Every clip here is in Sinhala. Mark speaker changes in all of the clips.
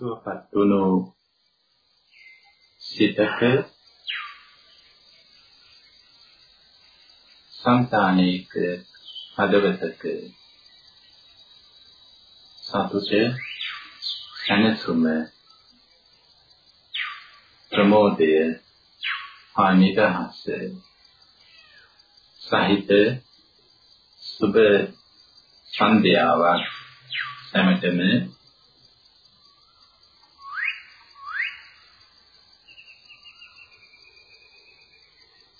Speaker 1: සුවපත් වුණු සිතක సంతాනයක හදවතක සතුට සැනසුම ප්‍රමෝදය හා නිදහස සහිත සුබ සන්ධ්‍යාවක් සැමටම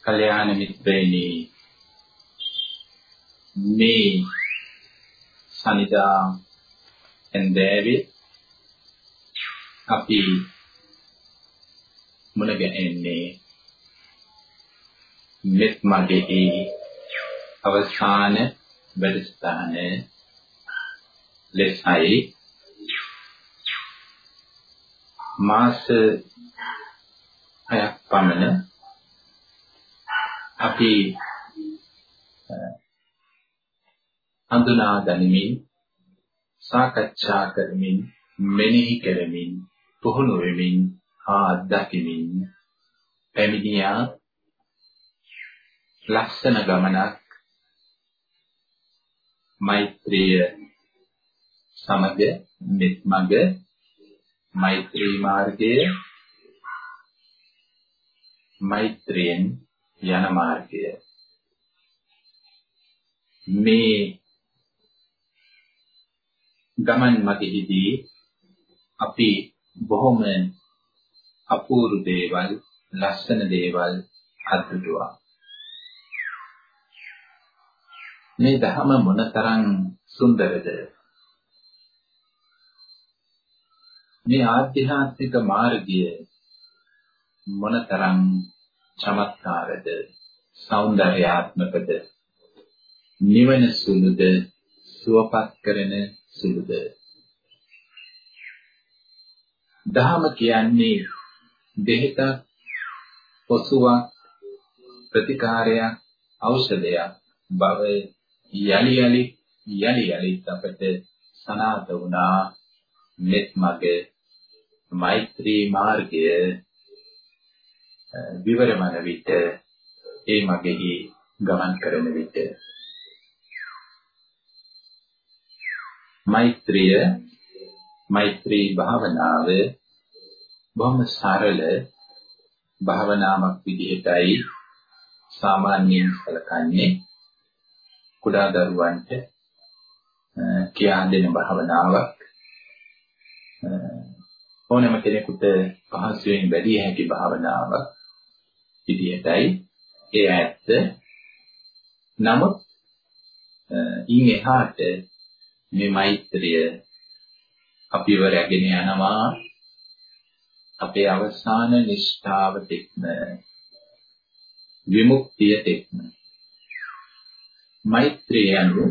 Speaker 1: කල්‍යාණ මිත්‍රයනි මේ සනිදා එන්දෑවේ අපි මුණ ගැහෙන්නේ මෙත් මගේ අවසාන වැඩසටහන ලෙසයි. මාස හයක් පමණ අපි හඳුනා ගනිමින් සාකච්ඡා කරමින් මෙනෙහි කරමින් පුහුණු වෙමින් හා අත්දකිමින් පැමිණියා ලස්සන ගමනක් මෛත්‍රිය සමග මෙත් මඟ මෛත්‍රී මාර්ගය මෛත්‍රියෙන් යන මාර්ගය. මේ ගමන් මගෙහිදී අපි බොහොම අපූර්ව දේවල් ලස්සන දේවල් අත්දුටුවා මේ ධහම මොනතරම් සුන්දරද? මේ ආධ්‍යාත්මික මාර්ගය මොනතරම් චමත්කාරද සෞන්දර්යාත්මකද නිවන සුළුද සුවපත් කරන සුළුද? දහම කියන්නේ දෙහිත පොසුවක් ප්‍රතිකාරයක් ඖෂධයක් බව යලි යලි යලි යලි අපට සනාත වුණා. මෙත් මගේ මෛත්‍රී මාර්ගයේ විවරමන විට ඒ මගෙහි ගමන් කරන විට. මෛත්‍රිය මෛත්‍රී භාවනාව බොහොම සරල භාවනාවක් විදිහටයි සාමාන්‍යයෙන් සැලකන්නේ. කුඩා දරුවන්ට කියා දෙන භාවනාවක්. ඕනෑම කෙනෙකුට පහසුවෙන් වැඩි හැකි භාවනාවක්. විදිහටයි ඒ ඇත්ත. නමුත් ඉන් එහාට මේ මෛත්‍රිය අපිව රැගෙන යනවා. අපේ අවසාන නිෂ්ඨාව තෙක්ම විමුක්තිය තෙක්ම. මෛත්‍රිය යනු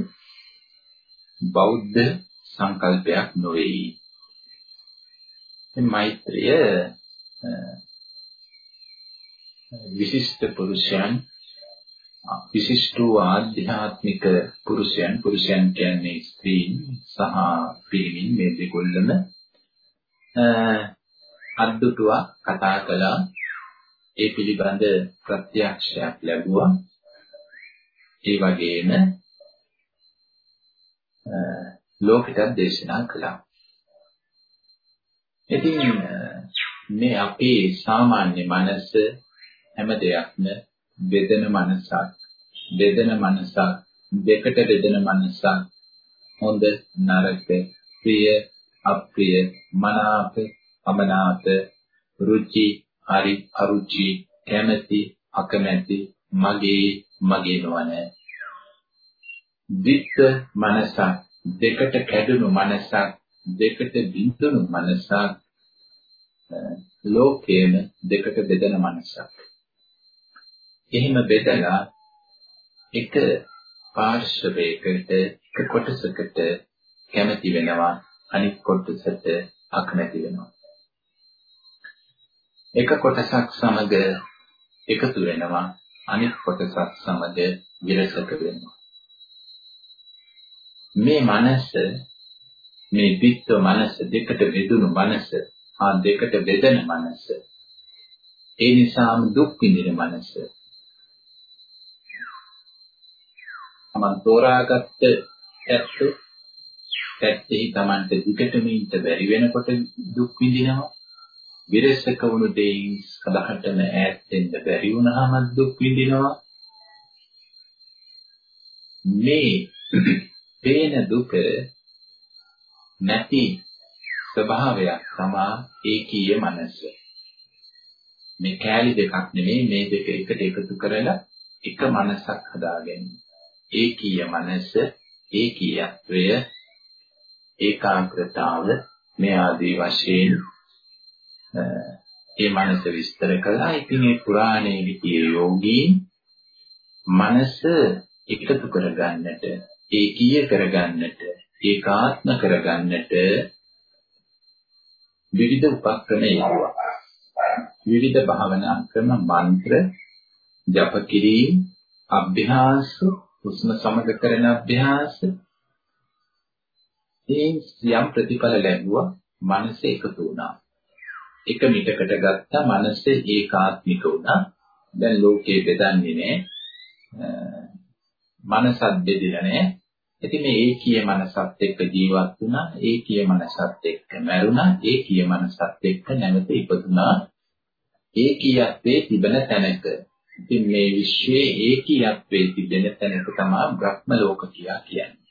Speaker 1: බෞද්ධ සංකල්පයක් නොවේ. මේ මෛත්‍රිය විශිෂ්ට පුරුෂයන් විශිෂ්ට ආධ්‍යාත්මික පුරුෂයන් පුරුෂයන් කියන්නේ ස්ත්‍රීන් සහ පිරිමින් මේ දෙකොල්ලම අද්දුටුවා කතා කළා. ඒ පිළිබඳ ප්‍රත්‍යක්ෂයක් ලැබුවා. ඒ වගේම ලෝකෙට දේශනා කළා. ඉතින් මේ අපේ සාමාන්‍ය මනස හැම දෙයක්ම බෙදෙන මනසක් බෙදෙන මනසක් දෙකට බෙදෙන මනසක් හොඳ නරක ප්‍රිය අප්‍රිය මනාප අමනාප රුචි හරි අරුචි කැමැති අකමැති මගේ මගේ නොවන විත්ත මනසක් දෙකට කැඩුණු මනසක් දෙකට බිඳුණු මනසක් ලෝකයේම දෙකට බෙදෙන මනසක්. එහෙම බෙදලා එක පාර්ශවයකට එක කොටසකට කැමති වෙනවා අනිත් කොටසට අකමැති වෙනවා. එක කොටසක් සමග එකතු වෙනවා අනිත් කොටසක් සමග විරසක වෙනවා. මේ මනස මේ විත්ව මනස දෙකට බෙදුණු මනස ආ දෙකට බෙදෙන මනස ඒ නිසාම දුක් විඳින මනස මම තෝරාගත්ත ඇත්ත පැත්තේ Tamante දිගටම ඉඳ බැරි වෙනකොට දුක් විඳිනවා විරසක වුණු දෙයින් සදහටම ඈත් වෙන්න බැරි වුණාම දුක් විඳිනවා මේ පේන දුක නැති ස්වභාවයක් තමා ඒකීය මනස. මේ කෑලි දෙකක් නෙමෙයි මේ දෙක එකට එකතු කරලා එක මනසක් හදාගන්නේ. ඒකීය මනස, ඒකීයත්වය, ඒකාග්‍රතාව මේ ආදී වශයෙන් ඒ මනස විස්තර කළා. ඉතින් මේ පුරාණයේ විදියේ යෝගී මනස එකතු කරගන්නට, ඒකීය කරගන්නට, ඒකාත්ම කරගන්නට විවිධ උපක්‍රම යෙදුවා. විවිධ භාවනා ක්‍රම මන්ත්‍ර ජප කිරීම අභ්‍යාස හුස්ම සමග කරන අභ්‍යාස ඒ යම් ප්‍රතිඵල ලැබුවා මනස එකතු වුණා. එක මිටකට ගත්තා මනස ඒකාත්මික වුණා. දැන් ලෝකේ බෙදන්නේ නැහැ මනසත් බෙදෙලා නැහැ ඉතින් මේ ඒකීය මනසත් එක්ක ජීවත් වුණා ඒකීය මනසත් එක්ක මැරුණා ඒකීය මනසත් එක්ක නැවත ඉපදුනා. ඒකීයත්වයේ තිබෙන තැනක ඉතින් මේ විශ්වයේ ඒකීයත්වයේ තිබෙන තැනක තමයි බ්‍රහ්ම ලෝක කියලා කියන්නේ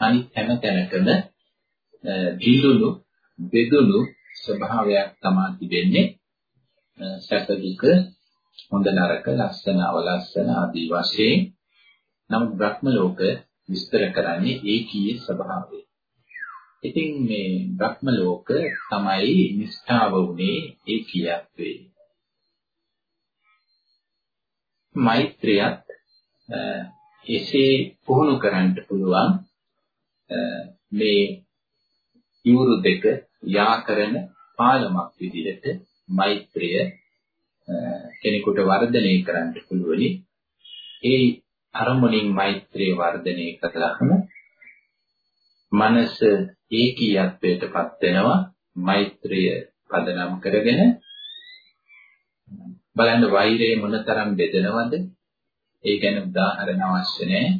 Speaker 1: අනිත් හැම තැනකම දිලුණු බෙදුණු ස්වභාවයක් තමයි තිබෙන්නේ සැප දුක හොඳ නරක ලස්සන අවලස්සන ආදී වශයෙන් නමුත් බ්‍රහ්ම ලෝක විස්තර කරන්නේ ඒකීය ස්වභාවය. ඉතින් මේ බ්‍රහ්ම ලෝක තමයි නිෂ්ඨාව උනේ ඒකීයත්වේ. මෛත්‍රියත් එසේ පුහුණු කරන්න පුළුවන් මේ යූරු දෙක යා කරන පාලමක් විදිහට මෛත්‍රිය කෙනෙකුට වර්ධනය කරන්න පුළුවනි. ඒ අරමුණින් මෛත්‍රිය වර්ධනය කළාම මනස ඒකීයත්වයටපත් වෙනවා මෛත්‍රිය පදනම් කරගෙන බලන්න වෛරය මොනතරම් බෙදනවද? ඒ ගැන උදාහරණ අවශ්‍ය නැහැ.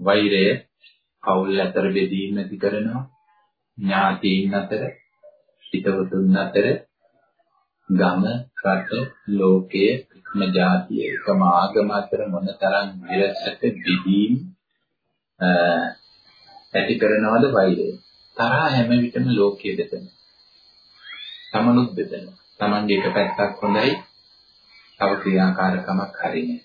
Speaker 1: වෛරය පෞල් අතර බෙදීම ඇති කරනවා. ඥාතීන් අතර හිතවතුන් අතර ගම රට ලෝකයේ එකම ජාතිය එකම ආගම අතර මොනතරම් විරසක බෙදීම් ඇති කරනවද වෛරය? තරහ හැම විටම ලෝකයේ දෙතන තමනුත් දෙතන තමන්ගේ එක පැත්තක් හොඳයි. තව ක්‍රියාකාරකමක් හරිනේ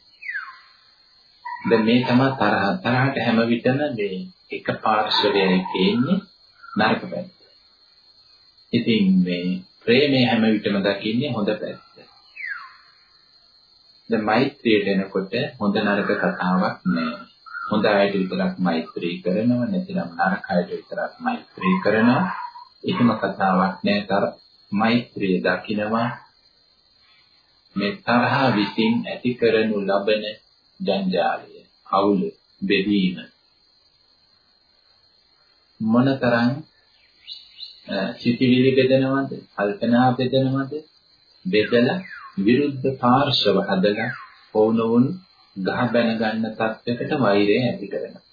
Speaker 1: දැන් මේ තමයි තරහ තරහට හැම විටම මේ එක පාර්ශවයයි තියෙන්නේ නරක පැත්ත. ඉතින් මේ ප්‍රේමය හැම විටම දකින්නේ හොඳ පැත්ත. දැන් මෛත්‍රියට එනකොට හොඳ නරක කතාවක් නෑ. හොඳ අයට විතරක් මෛත්‍රී කරනවා නැතිනම් නරක අයට විතරක් මෛත්‍රී කරනවා. ඒකම කතාවක් නෑ. තර මෛත්‍රිය දකිනවා මේ තරහ විසින් ඇති කරනු ලබන ජංජාලය, අවුල, බෙදීම. මොනතරම් සිතිවිලි බෙදනවද කල්පනා බෙදනවද? බෙදලා විරුද්ධ පාර්ශව හදලා වුණුන් ගහ බැන ගන්න තත්යකට වෛරය ඇති කරනවා.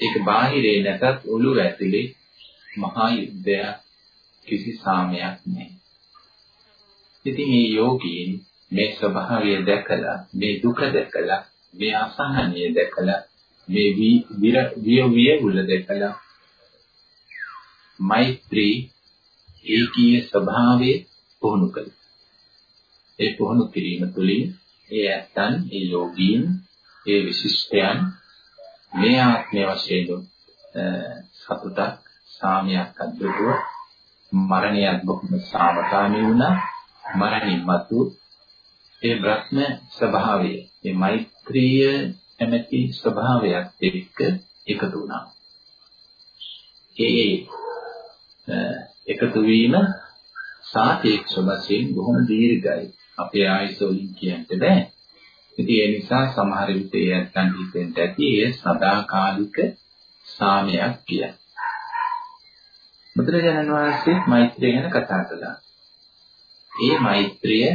Speaker 1: ඒක බාහිරේ නැතත් ඔළුව ඇතුලේ මහා යුද්ධයක් කිසි සාමයක් නැහැ. ඉතින් මේ යෝගීන් මේ ස්වභාවය දැකලා මේ දුක දැකලා මේ අසහනය දැකලා මේ විර විය විය උල දැකලා මෛත්‍රී ඒකීය ස්වභාවයේ පුහුණු කළා. ඒ පුහුණු කිරීම තුළින් ඒ ඇත්තන්, ඒ යෝගීන්, ඒ විශිෂ්ටයන් මේ ආත්මය වශයෙන් සතුටක්, සාමයක් අද්දුව මරණයත් බොහොම සාමකාමී වුණා. මරණින් මතු ඒ බ්‍රහ්ම ස්වභාවය, ඒ මෛත්‍රිය ඇමැති ස්වභාවයක් එක්ක එකතු වුණා. ඒ එකතු වීම සාපේක්ෂ වශයෙන් බොහොම දීර්ඝයි. අපේ ආයස වලින් කියන්න බෑ. ඉතින් ඒ නිසා සමහර විට ඒ නැත්තන් හිතෙන්ට ඇති ඒ සදාකාලික සාමයක් කියන්නේ. බුදුරජාණන් වහන්සේ මෛත්‍රිය ගැන කතා කළා. ඒ මෛත්‍රිය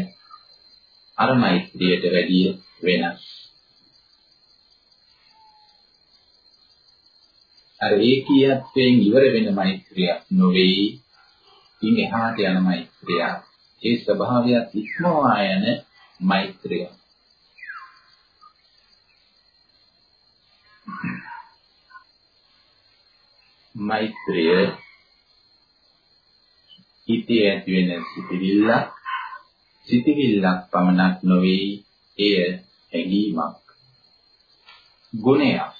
Speaker 1: අර මෛත්‍රියට වැඩිය වෙනස්. අර ඒකීයත්වයෙන් ඉවර වෙන මෛත්‍රියක් නොවේ. ඉන් එහාට යන මෛත්‍රියක්. ඒ ස්වභාවයත් ඉක්මවා යන මෛත්‍රිය. මෛත්‍රිය හිතේ ඇති වෙන සිතිවිල්ල සිතිවිල්ලක් පමණක් නොවේ එය හැඟීමක්. ගුණයක්.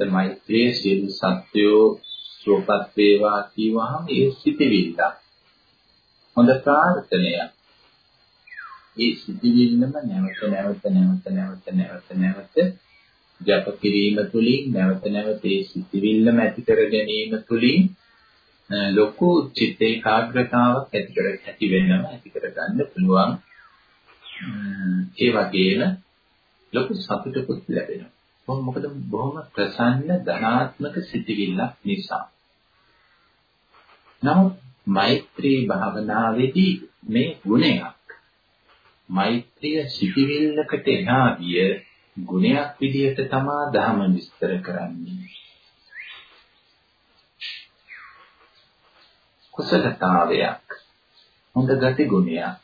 Speaker 1: මෛත්‍රියේ සියලු සත්‍යෝ සුවපත් වේවා කියවහම ඒ සිතිවිල්ල හොඳ ප්‍රාර්ථනයක්. ඒ සිතිවිල්ලම නැවත නැවත නැවත නැවත නැවත නැවත ජප කිරීම තුළින් නැවත නැවත ඒ සිතිවිල්ලම ඇති කර ගැනීම තුළින් ලොකු චිත්ත ඒකාග්‍රතාවක් ඇති කර ඇති වෙනවා ඇති කර ගන්න පුළුවන්. ඒ වගේම ලොකු සතුටකුත් ලැබෙනවා. කොහොම මොකද බොහොම ප්‍රසන්න ධනාත්මක සිතිවිල්ලක් නිසා. නමුත් මෛත්‍රී භාවනාවේදී මේ ගුණයක් මෛත්‍රිය සිටිවිල්ලකට එනාවිය ගුණයක් විදිහට තමා ධර්ම විස්තර කරන්නේ. කුසලතාවයක් හොඳ ගති ගුණයක්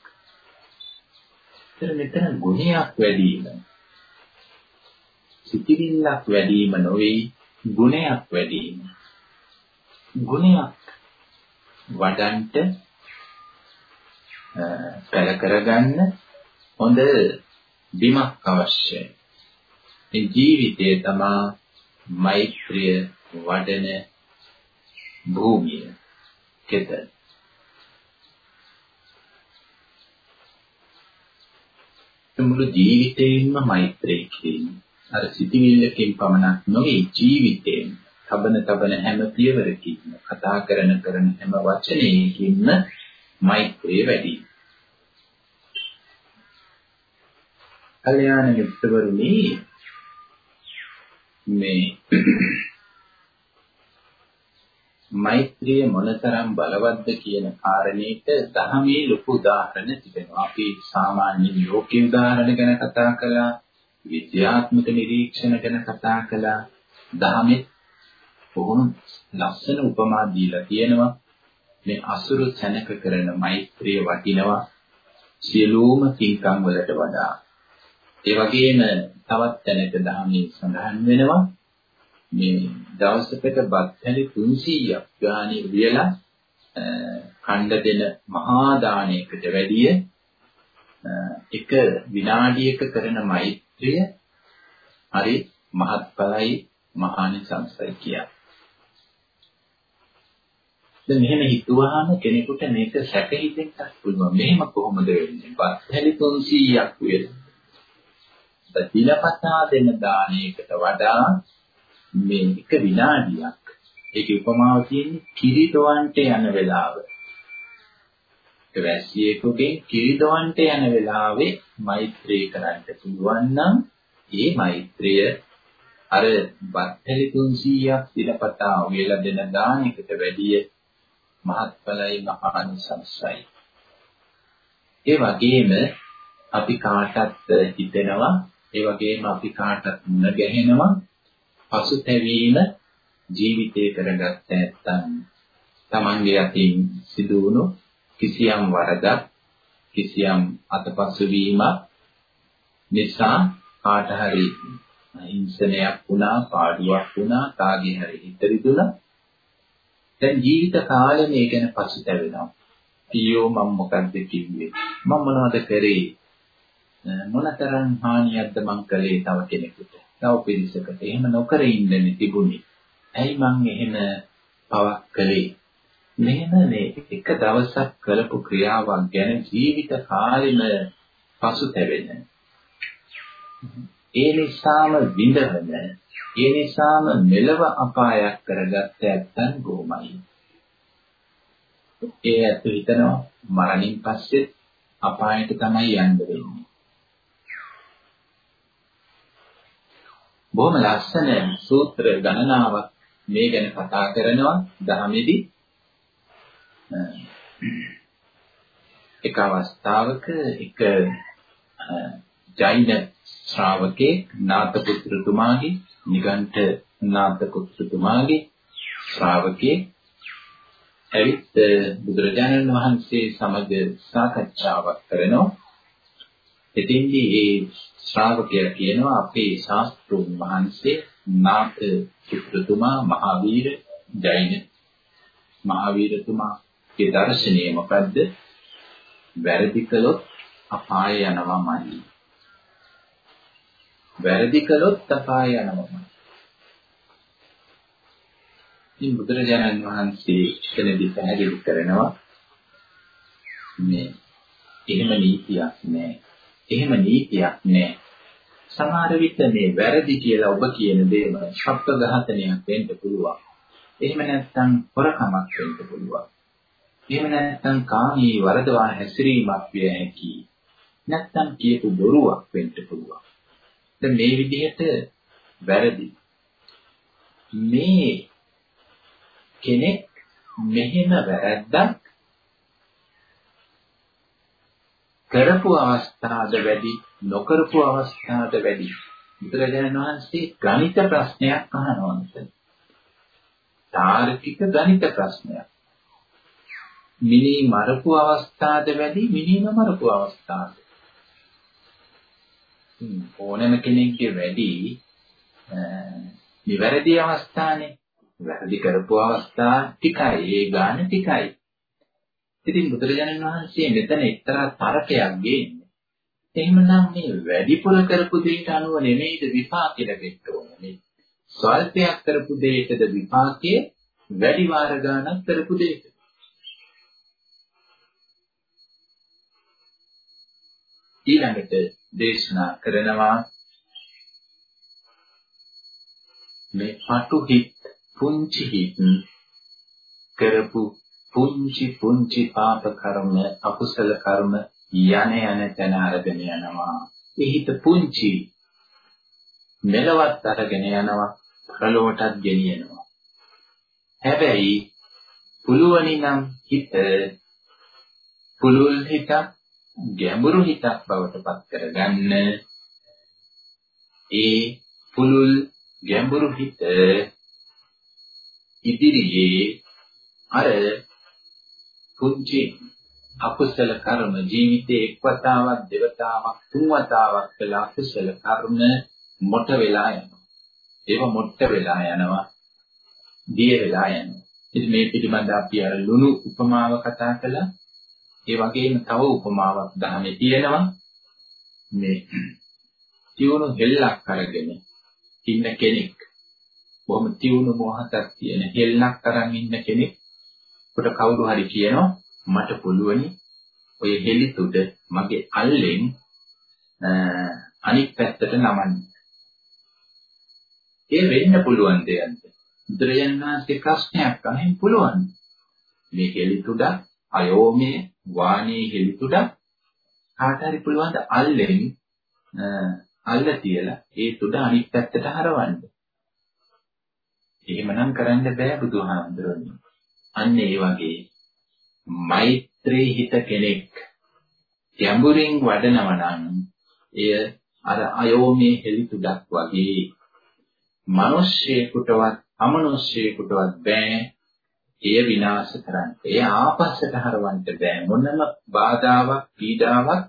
Speaker 1: එතන මෙතන ගුණයක් වැඩි වීම සිටිවිල්ලක් වැඩි වීම නොවේ ගුණයක් වැඩි වීම ගුණයක් වඩන්ට පෙර කරගන්න හොඳ බිමක් අවශ්‍යයි. මේ ජීවිතය තමා මෛත්‍රිය වඩන භූමිය. කෙත. මුළු ජීවිතේම මෛත්‍රී කිරීම. අර සිටිවිල්ලකින් පමණක් නොවේ ජීවිතේම තබන තබන හැම පියවරකින්ම කතා කරන කරන හැම වචනයකින්ම මෛත්‍රිය වැඩි. කල්‍යාණ මිත්‍රවරුනි මේ මෛත්‍රිය මොනතරම් බලවත්ද කියන කාරණේට දහමේ ලොකු උදාහරණ තිබෙනවා. අපි සාමාන්‍ය ලෝකීය උදාහරණ ගැන කතා කළා, විද්‍යාත්මක නිරීක්ෂණ ගැන කතා කළා. දහමේ බොහොම ලස්සන උපමා දීලා තියෙනවා. මේ අසුරු සැනක කරන මෛත්‍රිය වටිනවා සියලුම පින්කම් වලට වඩා. ඒ වගේම තවත් තැනක දහමේ සඳහන් වෙනවා මේ දවසකට බත්හැලි 300ක් ගානේ වියලා ඛණ්ඩ දෙන මහා දානයකට වැඩිය එක විනාඩියක කරන මෛත්‍රිය හරි මහත්ඵලයි මහානිසංසයි කියන්නේ. දැන් මෙහෙම හිතුවාම කෙනෙකුට මේක සැක හිතෙන්නත් පුළුවන්. මෙහෙම කොහොමද වෙන්නේ? බත්හැලි 300ක් වේද? දිනපතා දෙන දානයකට වඩා මේ එක විනාඩියක් ඒකේ උපමාව තියෙන්නේ කිරි දොවන්ට යන වෙලාව. ඒ වැසියෙකුගෙන් කිරි දොවන්ට යන වෙලාවේ මෛත්‍රී කරන්න පුළුවන් නම් ඒ මෛත්‍රිය අර බත්හැලි 300ක් දිනපතා වේලා දෙන දානයකට වැඩිය මහත්ඵලයි මහානිසංසයි. ඒ වගේම අපි කාටත් හිතෙනවා ඒ වගේම අපි කාටත් මුණ ගැහෙනවා පසුතැවීම ජීවිතේ කරගත්ත නැත්නම් තමන්ගේ අතින් සිදු වුණු කිසියම් වරදක් කිසියම් අතපසු වීමක් නිසා කාට හරි හිංසනයක් වුණා පාඩුවක් වුණා කාගේ හරි හිත රිදුණා දැන් ජීවිත කාලේ මේ ගැන පසුතැවෙනවා. අයියෝ මම මොකද්ද කිව්වේ? මම මොනවද කරේ? මොනතරම් හානියක්ද මං කළේ තව කෙනෙකුට? තව පිරිසකට. එහෙම නොකර ඉන්න තිබුණේ. ඇයි මං එහෙම පවක් කළේ? මෙහෙම මේ එක දවසක් කළපු ක්‍රියාවක් ගැන ජීවිත කාලෙම පසුතැවෙන. ඒ නිසාම විඳවන ඒ නිසාම මෙලව අපායක් කරගත්ත ඇත්තන් බොහොමයි. ඒ ඇත්ත හිතනවා මරණින් පස්සේ අපායට තමයි යන්න වෙන්නේ. බොහොම ලස්සන සූත්‍ර ගණනාවක් මේ ගැන කතා කරනවා ධර්මෙදි එක අවස්ථාවක එක ජෛන ශ්‍රාවකේ නාත පුත්‍රතුමාගේ නිගණ්ඨ නාත පුත්‍රතුමාගේ ශ්‍රාවකේ ඇවිත් බුදුරජාණන් වහන්සේ සමග සාකච්ඡාවක් කරනවා. එතින්දී ඒ ශ්‍රාවකයා කියනවා අපේ ශාස්ත්‍රුන් වහන්සේ නාත පුත්‍රතුමා මහාවීර ජෛන මහාවීරතුමාගේ දර්ශනය මොකද්ද? වැරදි කළොත් අපාය යනවාමයි. වැරදි කළොත් අපාය යනවාමයි. ඉතින් බුදුරජාණන් වහන්සේ එතනදී පැහැදිලි කරනවා මේ එහෙම නීතියක් නෑ. එහෙම නීතියක් නෑ. සමහර විට මේ වැරදි කියලා ඔබ කියන දේම ශබ්ද ඝාතනයක් වෙන්න පුළුවන්. එහෙම නැත්නම් හොරකමක් වෙන්න පුළුවන්. එහෙම නැත්නම් කාමී වරදවා හැසිරීමක් විය හැකියි. නැත්නම් කියපු බොරුවක් වෙන්න පුළුවන්. දැන් මේ විදිහට වැරදි. මේ කෙනෙක් මෙහෙම වැරද්දක් කරපු අවස්ථාද වැඩි නොකරපු අවස්ථාද වැඩි බුදුරජාණන් වහන්සේ ගණිත ප්‍රශ්නයක් අහනවා මෙතන. තාර්කික ගණිත ප්‍රශ්නයක්. මිනි මරපු අවස්ථාද වැඩි මිනි නොමරපු අවස්ථාද? ඕනෑම කෙනෙක්ගේ වැඩි නිවැරදි අවස්ථානේ. වැරදි කරපු අවස්ථා ටිකයි. ඒ ගාන ටිකයි. ඉතින් බුදුරජාණන් වහන්සේ මෙතන එක්තරා තරකයක් ගේන්නේ. එහෙමනම් මේ වැඩිපුර කරපු දෙයට අනුව නෙමෙයිද විපාකෙ ලැබෙන්න ඕනේ. ස්වල්පයක් කරපු දෙයකද විපාකයේ වැඩි වාර ගණනක් කරපු දෙයක. ඊළඟට දේශනා කරනවා මේ පටු හිත් පුංචි හිත් කරපු පුංචි පුංචි පාප කර්ම අකුසල කර්ම යන යන තැන අරගෙන යනවා. ඒ හිත පුංචි මෙලවත් අරගෙන යනවා පරලොවටත් ගෙනියනවා. හැබැයි පුළුවනි නම් හිත පුළුල් හිතක් ගැඹුරු හිතක් බවට පත් කරගන්න ඒ පුළුල් ගැඹුරු හිත ඉදිරියේ අර පුංචි අකුසල කර්ම ජීවිතේ එක් වතාවක් දෙවතාවක් තුන් වතාවක් කළ අකුසල කර්ම මොට වෙලා යනවා. ඒව මොට්ට වෙලා යනවා. දිය වෙලා යනවා. ඉතින් මේ පිළිබඳ අපි අර ලුණු උපමාව කතා කළා. ඒ වගේම තව උපමාවක් දහමේ තියෙනවා. මේ තියුණු හෙල්ලක් අරගෙන ඉන්න කෙනෙක් බොහොම තියුණු මොහතක් තියෙන හෙල්ලක් අරන් ඉන්න කෙනෙක් කොට කවුරු හරි කියනවා මට පුළුවනි ඔය හෙලි තුඩ මගේ අල්ලෙන් අනිත් පැත්තට නමන්න. ඒ වෙන්න පුළුවන් දෙයක්ද? බුදුරජාණන් වහන්සේ ප්‍රශ්නයක් අහෙන් පුළුවන්. මේ හෙලි තුඩ අයෝමේ වාණී හෙලි තුඩ කාට හරි පුළුවන් ද අල්ලෙන් අල්ල තියලා ඒ තුඩ අනිත් පැත්තට හරවන්න. එහෙමනම් කරන්න බෑ බුදුහාමුදුරනේ. අන්න ඒ වගේ මෛත්‍රී හිත කෙනෙක් ගැඹුරින් වඩනවා නම් එය අර අයෝමේ හෙලි තුඩක් වගේ. මිනිස්සෙකුටවත් අමනුෂ්‍යයෙකුටවත් බෑ. එය විනාශ කරන්න. එය ආපස්සට හරවන්න බෑ. මොනම බාධාවක් පීඩාවක්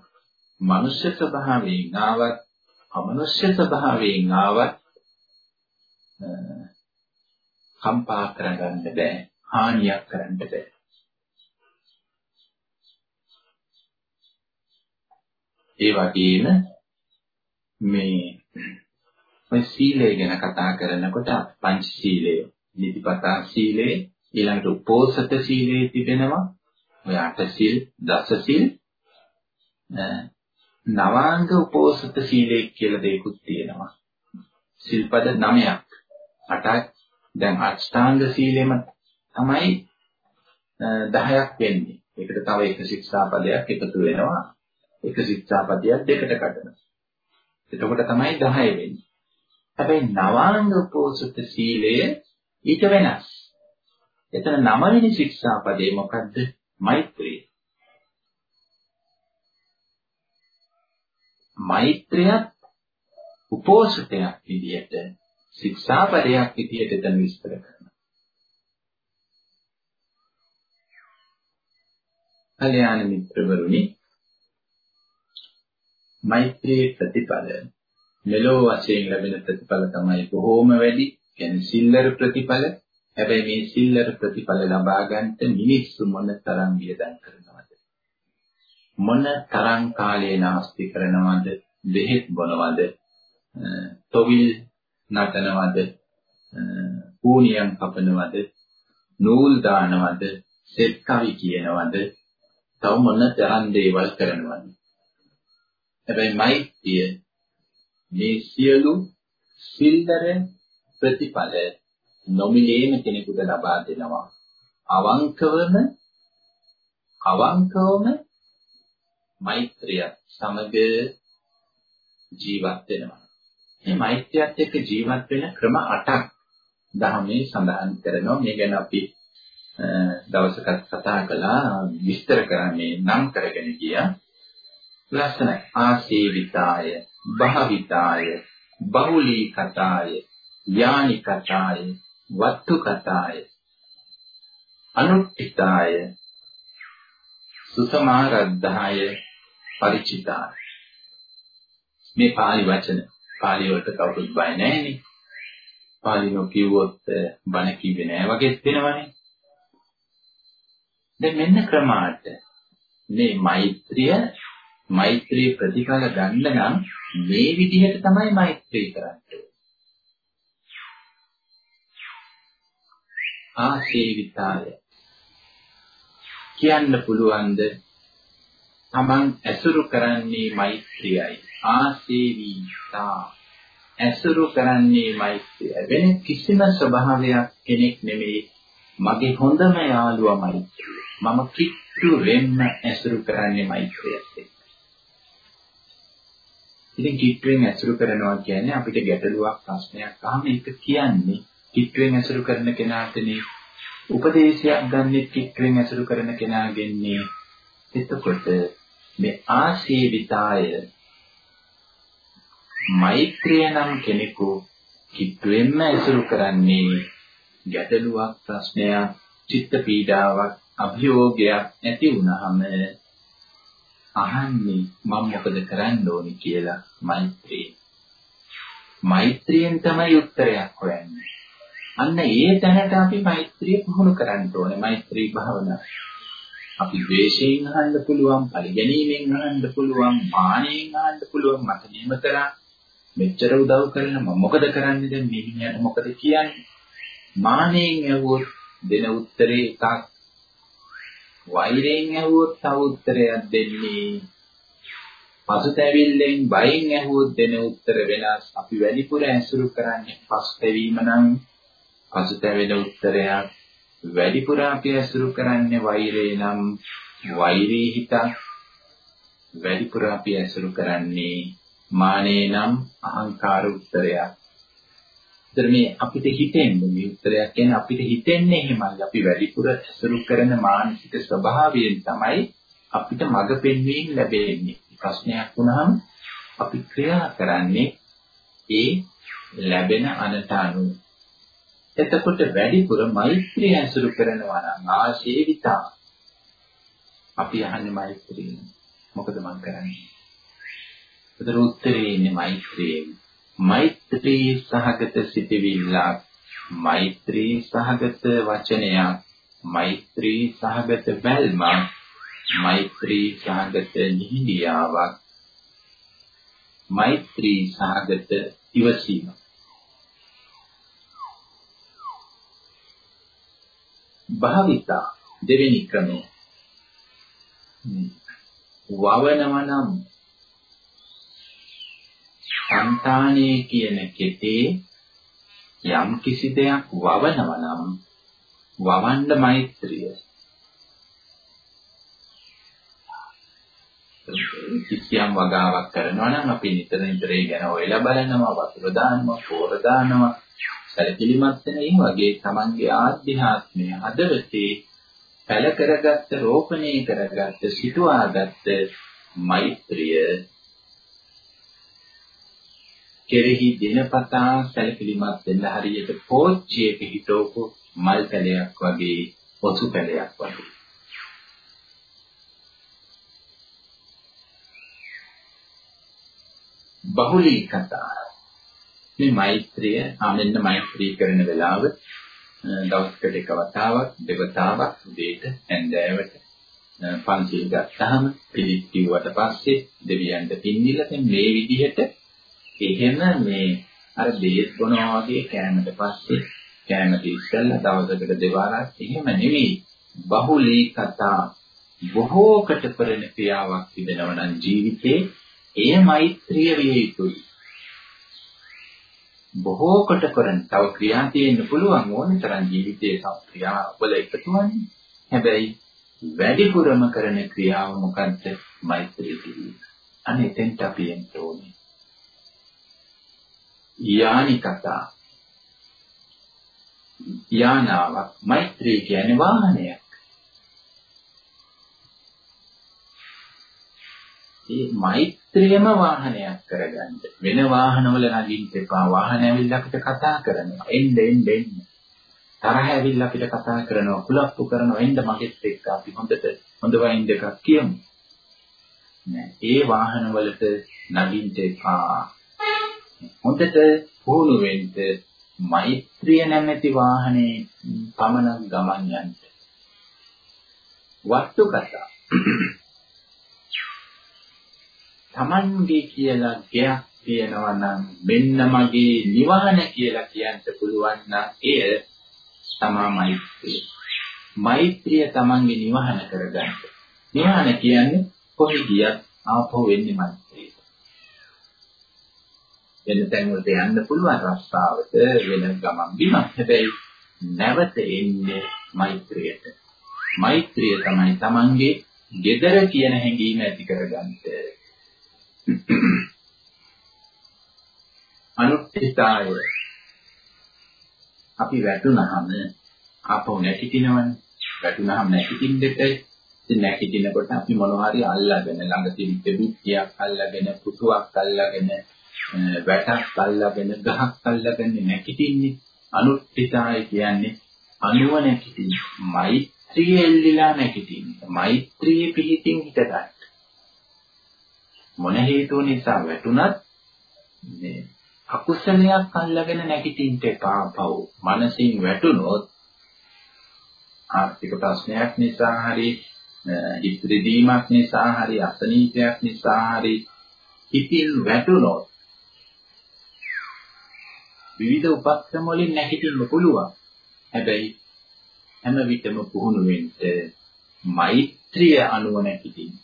Speaker 1: මනුෂ්‍ය ස්වභාවයෙන් ආවත් අමනුෂ්‍ය ස්වභාවයෙන් ආවත් කම්පා කරගන්න බෑ. හානියක් කරන්න බෑ ඒ වගේම මේ මේ සීලය ගැන කතා කරනකොට පංච සීලය, නිතිපතා සීලය, ඊළඟට උපෝසත සීලය තිබෙනවා. ඔය අට සීල්, දස සීල්, නවාංග උපෝසත සීලය කියලා දෙයක්ත් තියෙනවා. සිල්පද 9ක්. 8ක් දැන් අෂ්ටාංග සීලෙම තමයි 10ක් වෙන්නේ. ඒකට තව එක ශික්ෂාපදයක් එකතු වෙනවා. එක ශික්ෂාපදයක් දෙකට කඩනවා. එතකොට තමයි 10 වෙන්නේ. හැබැයි නවාංග පෝසත සීලය ඊට වෙනස්. එතන නවවෙනි ශික්ෂාපදේ මොකද්ද? මෛත්‍රිය. මෛත්‍රියත් උපෝසතයක් විදියට ශික්ෂාපදයක් විදියට එතන විස්තර කරනවා. කල්‍යාණ මිත්‍රවරුනි මෛත්‍රියේ ප්‍රතිඵල මෙලෝ වශයෙන් ලැබෙන ප්‍රතිඵල තමයි බොහෝම වැඩි. කියන්නේ සිල්ලර ප්‍රතිඵල. හැබැයි මේ සිල්ලර ප්‍රතිඵල ලබා ගන්නට මිනිස්සු මොන තරම් වියදම් කරනවද? මොන තරම් කාලේ නාස්ති කරනවද? බෙහෙත් බොනවද? තොවිල් නටනවද? පූනියම් කපනවද? නූල් දානවද? සෙත් කවි කියනවද? තව මොන තරම් දේවල් කරනවද? හැබැයි මෛත්‍රිය මේ සියලු සිල්දර ප්‍රතිඵල නොමිලේම කෙනෙකුට ලබා දෙනවා. අවංකවම අවංකවම මෛත්‍රිය සමග ජීවත් වෙනවා. මේ මෛත්‍රියත් එක්ක ජීවත් වෙන ක්‍රම 8ක් ධර්මයේ සඳහන් කරනවා. මේ ගැන අපි දවසක කතා කළා විස්තර කරන්නේ නම් කරගෙන ගියා. ලස්සනයි. ආසීවිතාය, භාවිතාය, බහුලීකතාය, යානිකතාය, වත්තුකතාය, අනුට්ඨිතාය, සුසමාරද්ධාය, ಪರಿචිතාය. මේ පාලි වචන පාලි වලට කවුරුත් බය නැහැනේ. පාලි නොකියුවොත් බණ කිව්වේ නෑ වගේ වෙනවනේ. දැන් මෙන්න ක්‍රමාට මේ මෛත්‍රිය මෛත්‍රී ප්‍රතිඵල ගන්න නම් මේ විදිහට තමයි මෛත්‍රී කරන්නේ. ආසේවිතාය කියන්න පුළුවන්ද? තමන් ඇසුරු කරන්නේ මෛත්‍රියයි. ආසේවිතා ඇසුරු කරන්නේ මෛත්‍රිය. වෙන කිසිම ස්වභාවයක් කෙනෙක් නෙමෙයි. මගේ හොඳම යාළුවා මෛත්‍රිය. මම කිට්ටු වෙන්න ඇසුරු කරන්නේ මෛත්‍රියත් එක්ක ඉතින් කිට්ටුවෙන් ඇසුරු කරනවා කියන්නේ අපිට ගැටලුවක් ප්‍රශ්නයක් අහම ඒක කියන්නේ කිට්ටුවෙන් ඇසුරු කරන කෙනාටනේ උපදේශයක් ගන්නෙ කිට්ටුවෙන් ඇසුරු කරන කෙනාගෙන්නේ එතකොට මේ ආශීවිතාය මෛත්‍රිය නම් කෙනෙකු කිට්ටුවෙන්ම ඇසුරු කරන්නේ ගැටලුවක් ප්‍රශ්නයක් චිත්ත පීඩාවක් අභියෝගයක් ඇති වුනහම අහන්නේ මම මොකද කරන්න ඕනි කියලා මෛත්‍රිය. මෛත්‍රියෙන් තමයි උත්තරයක් හොයන්නේ. අන්න ඒ තැනට අපි මෛත්‍රිය පුහුණු කරන්න ඕනේ. මෛත්‍රී භාවනාව. අපි ද්වේෂයෙන් අහන්න පුළුවන්, පරිගැනීමෙන් අහන්න පුළුවන්, මානෙන් අහන්න පුළුවන්. මට නියම කරා මෙච්චර උදව් කරන මම මොකද කරන්නේ දැන් මේ මිනිහට මොකද කියන්නේ? මානෙන් ඇහුවොත් දෙන උත්තරේ එකක් වෛරයෙන් ඇහුවොත් තව උත්තරයක් දෙන්නේ. පසුතැවිල්ලෙන් බයෙන් ඇහුවොත් දෙන උත්තර වෙනස්. අපි වැඩිපුර ඇසුරු කරන්නේ පසුතැවීම නම් පසුතැවෙන උත්තරයක්. වැඩිපුර අපි ඇසුරු කරන්නේ වෛරේ නම් වෛරී හිතක්. වැඩිපුර අපි ඇසුරු කරන්නේ මානේ නම් අහංකාර උත්තරයක්. ඒතර මේ අපිට හිතෙන්නේ මේ උත්තරයක් කියන්නේ අපිට හිතෙන්නේ එහෙමයි. අපි වැඩිපුර ඇසුරු කරන මානසික ස්වභාවයෙන් තමයි අපිට මඟ පෙන්වීම ලැබෙන්නේ. ප්‍රශ්නයක් වුණාම අපි ක්‍රියා කරන්නේ ඒ ලැබෙන අනට අනුව. එතකොට වැඩිපුර මෛත්‍රිය ඇසුරු කරනවා නම් ආශේවිතා අපි අහන්නේ මෛත්‍රිය. මොකද මං කරන්නේ? ඒතර උත්තරේ ඉන්නේ මෛත්‍රියෙන්. මෛත්‍රී සහගත සිතවිල්ලක් මෛත්‍රී සහගත වචනයක් මෛත්‍රී සහගත බැල්මක් මෛත්‍රී සහගත නිහිඩියාවක් මෛත්‍රී සහගත ඉවසීම භාවිතා දෙවෙනි ක්‍රමය. වවනව නම් సంతානයේ කියන කෙතේ යම් කිසි දෙයක් වවනවා නම් වවන්න මෛත්‍රිය. කිසියම් වගාවක් කරනවා නම් අපි නිතර නිතර ඒ ගැන හොයලා බලනවා වතුර දානවා පොර දානවා සැලකිලිමත් වෙන ඒ වගේ තමන්ගේ ආධ්‍යාත්මය හදවතේ පැල කරගත්ත රෝපණය කරගත්ත සිටුවාගත්ත මෛත්‍රිය කෙරෙහි දිනපතා සැලකිලිමත් වෙන්න හරියට පෝච්චියක හිටවපු මල් පැලයක් වගේ පොසු පැලයක් වගේ. බහුලී කතා. මේ මෛත්‍රිය ආමෙන්න මෛත්‍රී කරන වෙලාව දවසකට එක වතාවක් දෙවතාවක් උදේට හැන්දෑවට පන්සිල් ගත්තාම පිළිත් කිව්වට පස්සේ දෙවියන්ට පින්නිලා දැන් මේ විදිහට එහෙම මේ අර බේත් බොනවා වගේ කෑමට පස්සේ කෑමට ඉස්සෙල්ලා දවසකට දෙවරක් එහෙම නෙවෙයි බහුලී කතා බොහෝකට කරන ක්‍රියාවක් තිබෙනවා නම් ජීවිතේ එය මෛත්‍රිය විය යුතුයි බොහෝ කොට කරන තව ක්‍රියා තියෙන්න පුළුවන් ඕන තරම් ජීවිතයේ ක්‍රියා වල එකතු වන්නේ. හැබැයි වැඩිපුරම කරන ක්‍රියාව මොකද්ද? මෛත්‍රී කිරීම. අනේ එතෙන්ට අපි එන්න ඕනේ. යානි කතා. යානාවක් මෛත්‍රී කියන්නේ වාහනයක්. ඒ මෛත්‍රියම වාහනයක් කරගන්න. වෙන වාහනවල නගින්න එපා. වාහන ඇවිල්ලා අපිට කතා කරනවා. එන්න එන්න එන්න. තරහ ඇවිල්ලා අපිට කතා කරනවා. කුලප්පු කරනවා. එන්න මගෙත් එක්ක අපි හොඳට හොඳ වයින් දෙකක් කියමු. නෑ. ඒ වාහනවලට නගින්න එපා. හොඳට පුහුණු වෙන්න මෛත්‍රිය නැමැති වාහනේ පමණක් ගමන් යන්න. වස්තු කතා Tamange කියලා ගයක් තියෙනවා නම් මෙන්න මගේ නිවහන කියලා කියන්න පුළුවන් නම් එය තමා මෛත්‍රිය. මෛත්‍රිය Tamange නිවහන කරගන්න. නිවහන කියන්නේ කොහේ ගියත් ආපහු වෙන්නේ මෛත්‍රිය. වෙන තැන් වලට යන්න පුළුවන් රස්තාවට වෙන ගමන් බිමක්. හැබැයි නැවත එන්නේ මෛත්‍රියට. මෛත්‍රිය තමයි Tamange gedara කියන හැඟීම ඇති කරගන්නේ. අනුත්ථිතාය අපි වැටුනහම ආපහු නැතිකිනවනේ වැටුනහම නැතිකින් දෙකයි ඉතින් නැතිකිනකොට අපි මොනවා හරි අල්ලගෙන ළඟ තියෙන දෙවිත්‍යක් අල්ලගෙන පුටුවක් අල්ලගෙන වැටක් අල්ලගෙන ගහක් අල්ලගෙන නැතිකින්නේ අනුත්ථිතාය කියන්නේ අනුව නැතිකින් මෛත්‍රිය එල්ලිලා නැතිකින් මෛත්‍රිය පිහිටින් හිට ගන්න මොන හේතුව නිසා වැටුණත් මේ අකුසලයක් අල්ලගෙන නැගිටින්න එපා පව්. මනසින් වැටුනොත් ආර්ථික ප්‍රශ්නයක් නිසා හරි ඉත්‍රිදීමක් නිසා හරි අසනීපයක් නිසා හරි හිතින් වැටුනොත් විවිධ උපක්‍රම වලින් නැගිටින්න පුළුවන්. හැබැයි හැම විටම පුහුණු වෙන්න මෛත්‍රිය අනුව නැගිටින්න.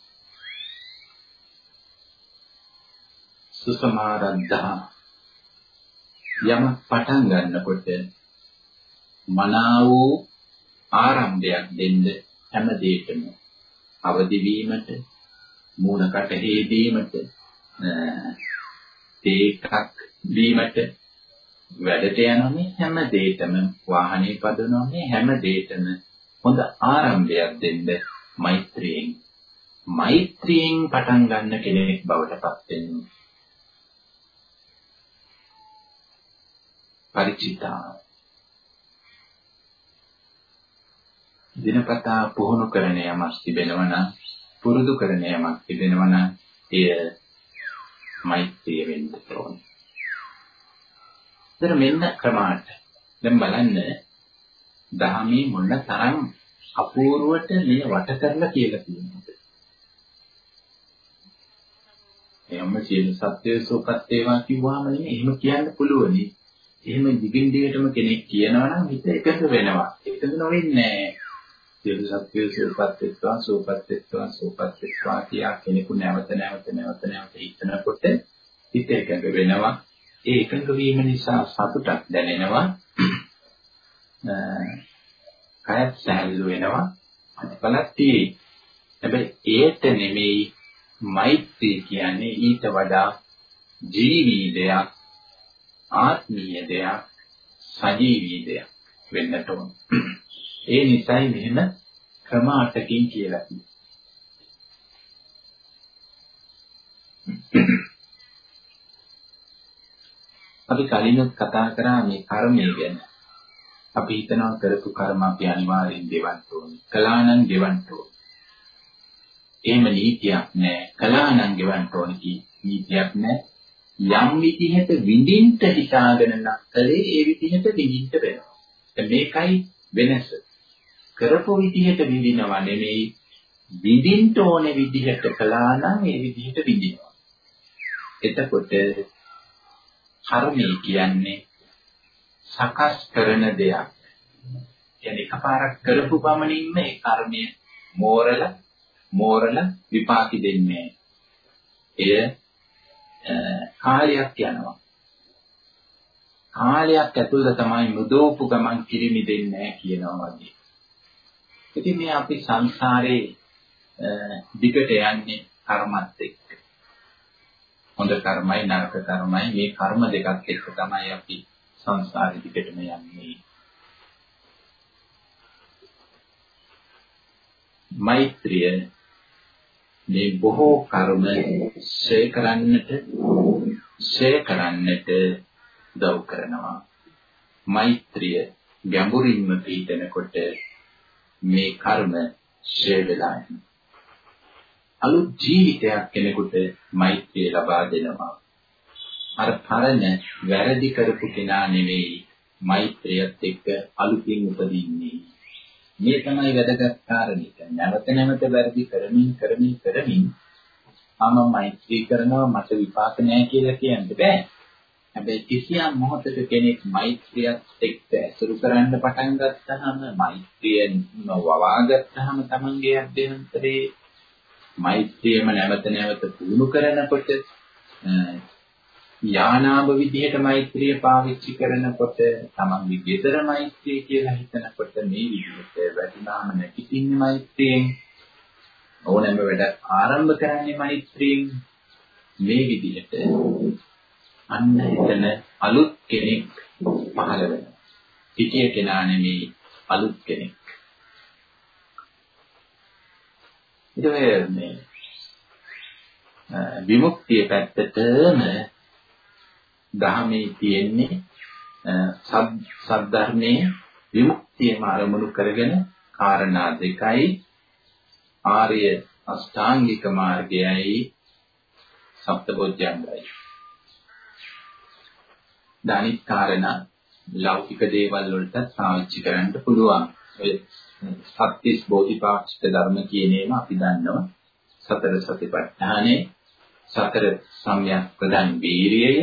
Speaker 1: සුසමාරද්ධා යම පටන් ගන්නකොට මනා වූ ආරම්භයක් දෙන්න හැම දෙයකම අවදි වීමට මූණකට හේදීමට තේකක් වීමට වැඩට යනෝනේ හැම දෙයකම වාහනේ පදවනෝනේ හැම දෙයකම හොඳ ආරම්භයක් දෙන්න මෛත්‍රියෙන්. මෛත්‍රියෙන් පටන් ගන්න කෙනෙක් බවට පත් වෙනවා ಪರಿචිතා දිනපතා පුහුණු කරන යමක් තිබෙනවා නම් පුරුදු කරන යමක් තිබෙනවා නම් එය මෛත්‍රිය වෙන්න ඕනේ. දැන් මෙන්න ක්‍රමාට දැන් බලන්න දහමේ මොන තරම් අපූර්වට මේ වට කරලා කියලා තියෙනවද? එහෙම සියලු සත්‍ය සෝපත් වේවා කිව්වම නෙමෙයි එහෙම කියන්න පුළුවනි. එහෙම දිගින් දිගටම කෙනෙක් කියනවා නම් හිත එකඟ වෙනවා. එකඟ නොවෙන්නේ නැහැ. සියලු සත්‍යය සූපත් වෙත්වා සූපත් වෙත්වා සූපත් වෙත්වා කියා කෙනෙකු නැවත නැවත නැවත නැවත හිතනකොට හිත එකඟ වෙනවා. ඒ එකඟ වීම නිසා සතුටක් දැනෙනවා. කයත් සැහැල්ලු වෙනවා. ප්‍රතිඵලක් තියෙයි. හැබැයි ඒට නෙමෙයි මෛත්‍රී කියන්නේ ඊට වඩා ජීවී දෙයක් ආත්මීය දෙයක් සජීවී දෙයක් වෙන්නට ඕන. ඒ නිසයි මෙහෙම ක්‍රම අටකින් කියලා කිව්වේ. අපි කලිනුත් කතා කරා මේ කර්මය ගැන. අපි හිතනවා කරපු කර්ම අපි අනිවාර්යෙන් ගෙවන්න ඕනේ. කළා නම් ගෙවන්න ඕනේ. එහෙම නීතියක් නැහැ. කළා නම් ගෙවන්න ඕනේ කී නීතියක් නැහැ. යම් විදිහට විඳින්න හිතාගෙන නැත්තරේ ඒ විදිහට විඳින්න වෙනවා. මේකයි වෙනස. කරපු විදිහට විඳිනවා නෙමෙයි විඳින්න ඕනේ විදිහට කළා නම් ඒ විදිහට විඳිනවා. එතකොට කර්මය කියන්නේ සකස් කරන දෙයක්. කියන්නේ එකපාරක් කරපු පමණින්ම ඒ කර්මය මෝරල මෝරල විපාකි දෙන්නේ. එය කාලයක් යනවා. කාලයක් ඇතුළත තමයි මුදෝපු ගමන් කිරිමි දෙන්නේ කියනවා වගේ. ඉතින් මේ අපි සංසාරේ දිගට යන්නේ කර්මත් එක්ක. හොඳ කර්මයි නරක කර්මයි මේ කර්ම දෙකක් එක්ක තමයි අපි සංසාරේ දිගටම යන්නේ. මෛත්‍රිය මේ බොහෝ කර්ම ශේ කරන්නට ශේ කරන්නට උදව් කරනවා. මෛත්‍රිය ගැඹුරින්ම පිළිතනකොට මේ කර්ම ශේ වෙලා යනවා. අලුත් ජීවිතයක් කෙනෙකුට මෛත්‍රිය ලබා දෙනවා. අර පරණ වැරදි කරපු කෙනා නෙවෙයි මෛත්‍රියත් එක්ක අලුතින් උපදින්නේ. මේ තමයි වැදගත් කාරණේක. නැවත නැවත වැරදි කරමින් කරමින් කරමින් ආම මෛත්‍රී කරනවා මට විපාක නැහැ කියලා කියන්න බෑ. හැබැයි කිසියම් මොහොතක කෙනෙක් මෛත්‍රියත් එක්ක ඇසුරු කරන්න පටන් ගත්තාම මෛත්‍රියෙන් වවා ගත්තාම තමන්ගේ අධ්‍යයනතරේ මෛත්‍රියම නැවත නැවත පුහුණු කරනකොට යානාව විදිහට මෛත්‍රිය පාවිච්චි කරනකොට තමන්ගේ ගෙදර මෛත්‍රිය කියලා හිතනකොට මේ විදිහට වැටුනාම නැතිින්නේ මෛත්‍රියෙන් ඕනෑම වැඩක් ආරම්භ කරන්නේ මෛත්‍රියෙන් මේ විදිහට අන්න එතන අලුත් කෙනෙක් පහළ වෙනවා. පිටිය කෙනා නෙමේ අලුත් කෙනෙක්. ඊට මේ විමුක්තිය පැත්තටම දහමේ තියෙන්නේ සද්ධර්මයේ විමුක්තියම අරමුණු කරගෙන කාරණා දෙකයි ආර්ය අෂ්ටාංගික මාර්ගයයි සප්තබොධ්‍යංගයි. ධානිත් කාරණා ලෞකික දේවල් වලට පාවිච්චි කරන්න පුළුවන්. ඔය සත්‍තිස් බෝධිපාක්ෂික ධර්ම කියන ඒවා අපි දන්නවා. සතර සතිපට්ඨානේ සතර සම්‍යක් ප්‍රදාන් වීරියය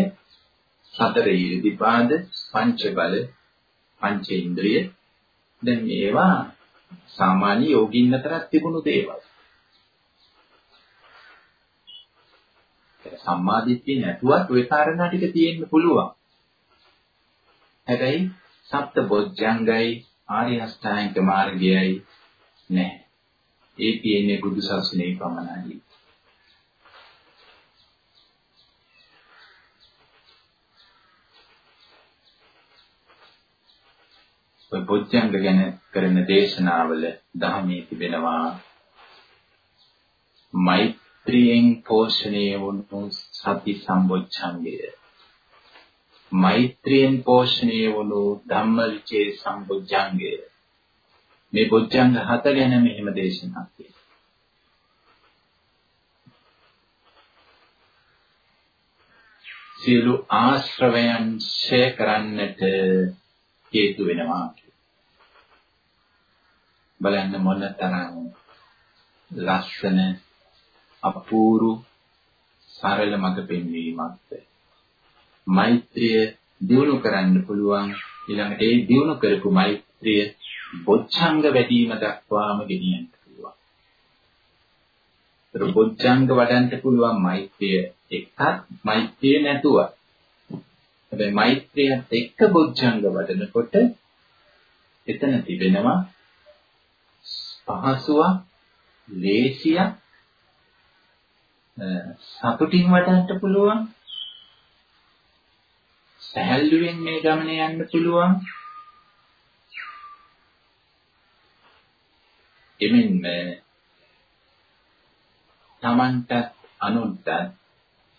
Speaker 1: සතර ඊර්තිපාද පංච බල පංච ඉන්ද්‍රිය දැන් මේවා සාමාන්‍ය යෝගින් අතරත් තිබුණු දේවල්. සම්මාදිට්ඨිය නැතුවත් ওই කාරණා ටික තියෙන්න පුළුවන්. හැබැයි සප්ත බොජ්ජංගයි ආර්ය අෂ්ටාංගික මාර්ගයයි නැහැ. ඒ තියෙන්නේ බුදු සසුනේ පමණයි. ඔය බොජ්ජංග ගැන කරන දේශනාවල ධර්මයේ තිබෙනවා මෛත්‍රියෙන් පෝෂණය වුණු සති සම්බොච්චංගය මෛත්‍රියෙන් පෝෂණය වුණු ධම්මවිචේ සම්බොච්චංගය මේ බොජ්ජංග හත ගැන මෙහෙම දේශනා තියෙනවා සියලු ආශ්‍රවයන් ඡය කරන්නට හේතු වෙනවා බලන්න මොන තරම් ලස්සන අපූරු සරල මඟ පෙන්වීමක්ද? මෛත්‍රිය දියුණු කරන්න පුළුවන් ඊළඟට ඒ දියුණු කරපු මෛත්‍රිය බොච්ඡංග වැඩිම දක්වාම ගෙනියන්න පුළුවන්. ඒතර බොච්ඡංග වඩන්න පුළුවන් මෛත්‍රිය එකක් මෛත්‍රිය නැතුව. හැබැයි මෛත්‍රියත් එක්ක බොච්ඡංග වඩනකොට එතන තිබෙනවා පහසුවක් ලේසියක් සතුටින් වඩන්න පුළුවන් සැහැල්ලුවෙන් මේ ගමනේ යන්න පුළුවන්. එමෙන්න තමන්ට අනුන්ට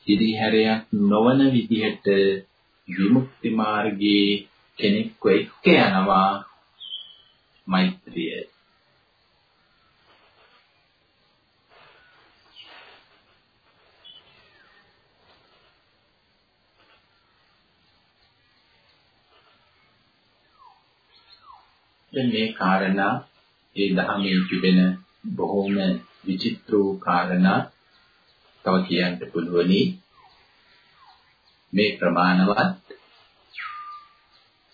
Speaker 1: සිරිහැරයක් නොවන විදිහට විමුක්ති මාර්ගයේ කෙනෙක්ව එක්ක යනවා මෛත්‍රිය. දැන් මේ කාරණා ඒ දහමේ තිබෙන බොහෝම විචිත්‍ර වූ කාරණා තව කියන්න පුළුවනි මේ ප්‍රමාණවත්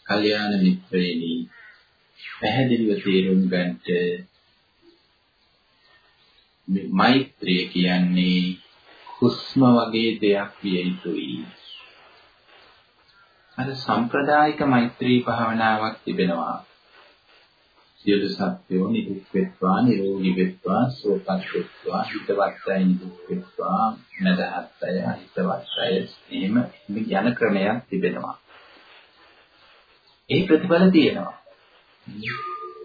Speaker 1: කල්යාණ මිත්‍රයෙනි පැහැදිලිව තේරුම් ගන්නට මෛත්‍රිය කියන්නේ හුස්ම වගේ දෙයක් විය යුතුයි. අර සම්ප්‍රදායික මෛත්‍රී භාවනාවක් තිබෙනවා. සියලු සත්වෝ නිදුක් වෙත්වා නිරෝගී වෙත්වා සුවපත් වෙත්වා හිතවත්යි නිදුක් වෙත්වා නැදහත්ය හිතවත්ය එහෙම යන ක්‍රමයක් තිබෙනවා. ඒ ප්‍රතිඵල තියෙනවා.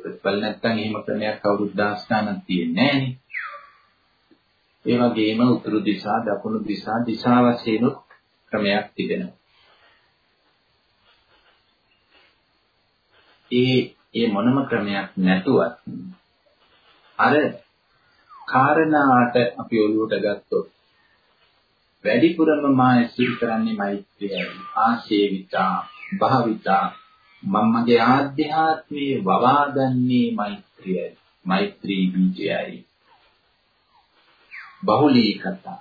Speaker 1: ප්‍රතිඵල නැත්තම් එහෙම ක්‍රමයක් කවුරුත් දහස් ගණනක් තියෙන්නේ නැහනේ. ඒ වගේම උතුරු දිශා දකුණු දිශා දිශා වශයෙන් ක්‍රමයක් තිබෙනවා. ඒ ඒ මොනම ක්‍රමයක් නැතුවත් අර කාරණාට අපි ඔළුවට ගත්තොත් වැඩිපුරම මා ඇසුරු කරන්නේ මෛත්‍රියයි. ආශේවිතා භාවිතා මම මගේ ආධ්‍යාත්මයේ වවාදන්නේ මෛත්‍රියයි. මෛත්‍රී බීජයයි. බහුලීකතා.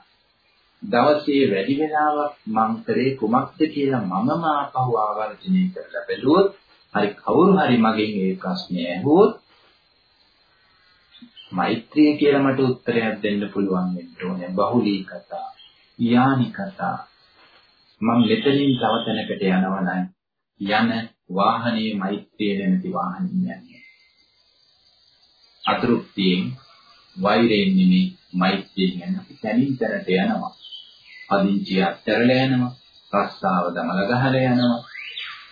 Speaker 1: දවසේ වැඩි වෙලාවක් මං කරේ කුමක්ද කියලා මමම ආපහු ආවර්ජනය කරලා බැලුවොත් හරි කවුරු හරි මගෙන් ඒ ප්‍රශ්නේ ඇහුවොත් මෛත්‍රිය කියලා මට උත්තරයක් දෙන්න පුළුවන් වෙන්න ඕනේ. බහුලීකතා යානිකතා මම මෙතනින් තව තැනකට යනවා නම් යන වාහනේ මෛත්‍රිය නැමැති වාහනේ යන්නේ. අතෘප්තියෙන් වෛරයෙන් නෙමෙයි මෛත්‍රියෙන් යන අපි තනින් තැනට යනවා. පදිංචිය අත්හැරලා යනවා. රස්සාව දමල ගහලා යනවා.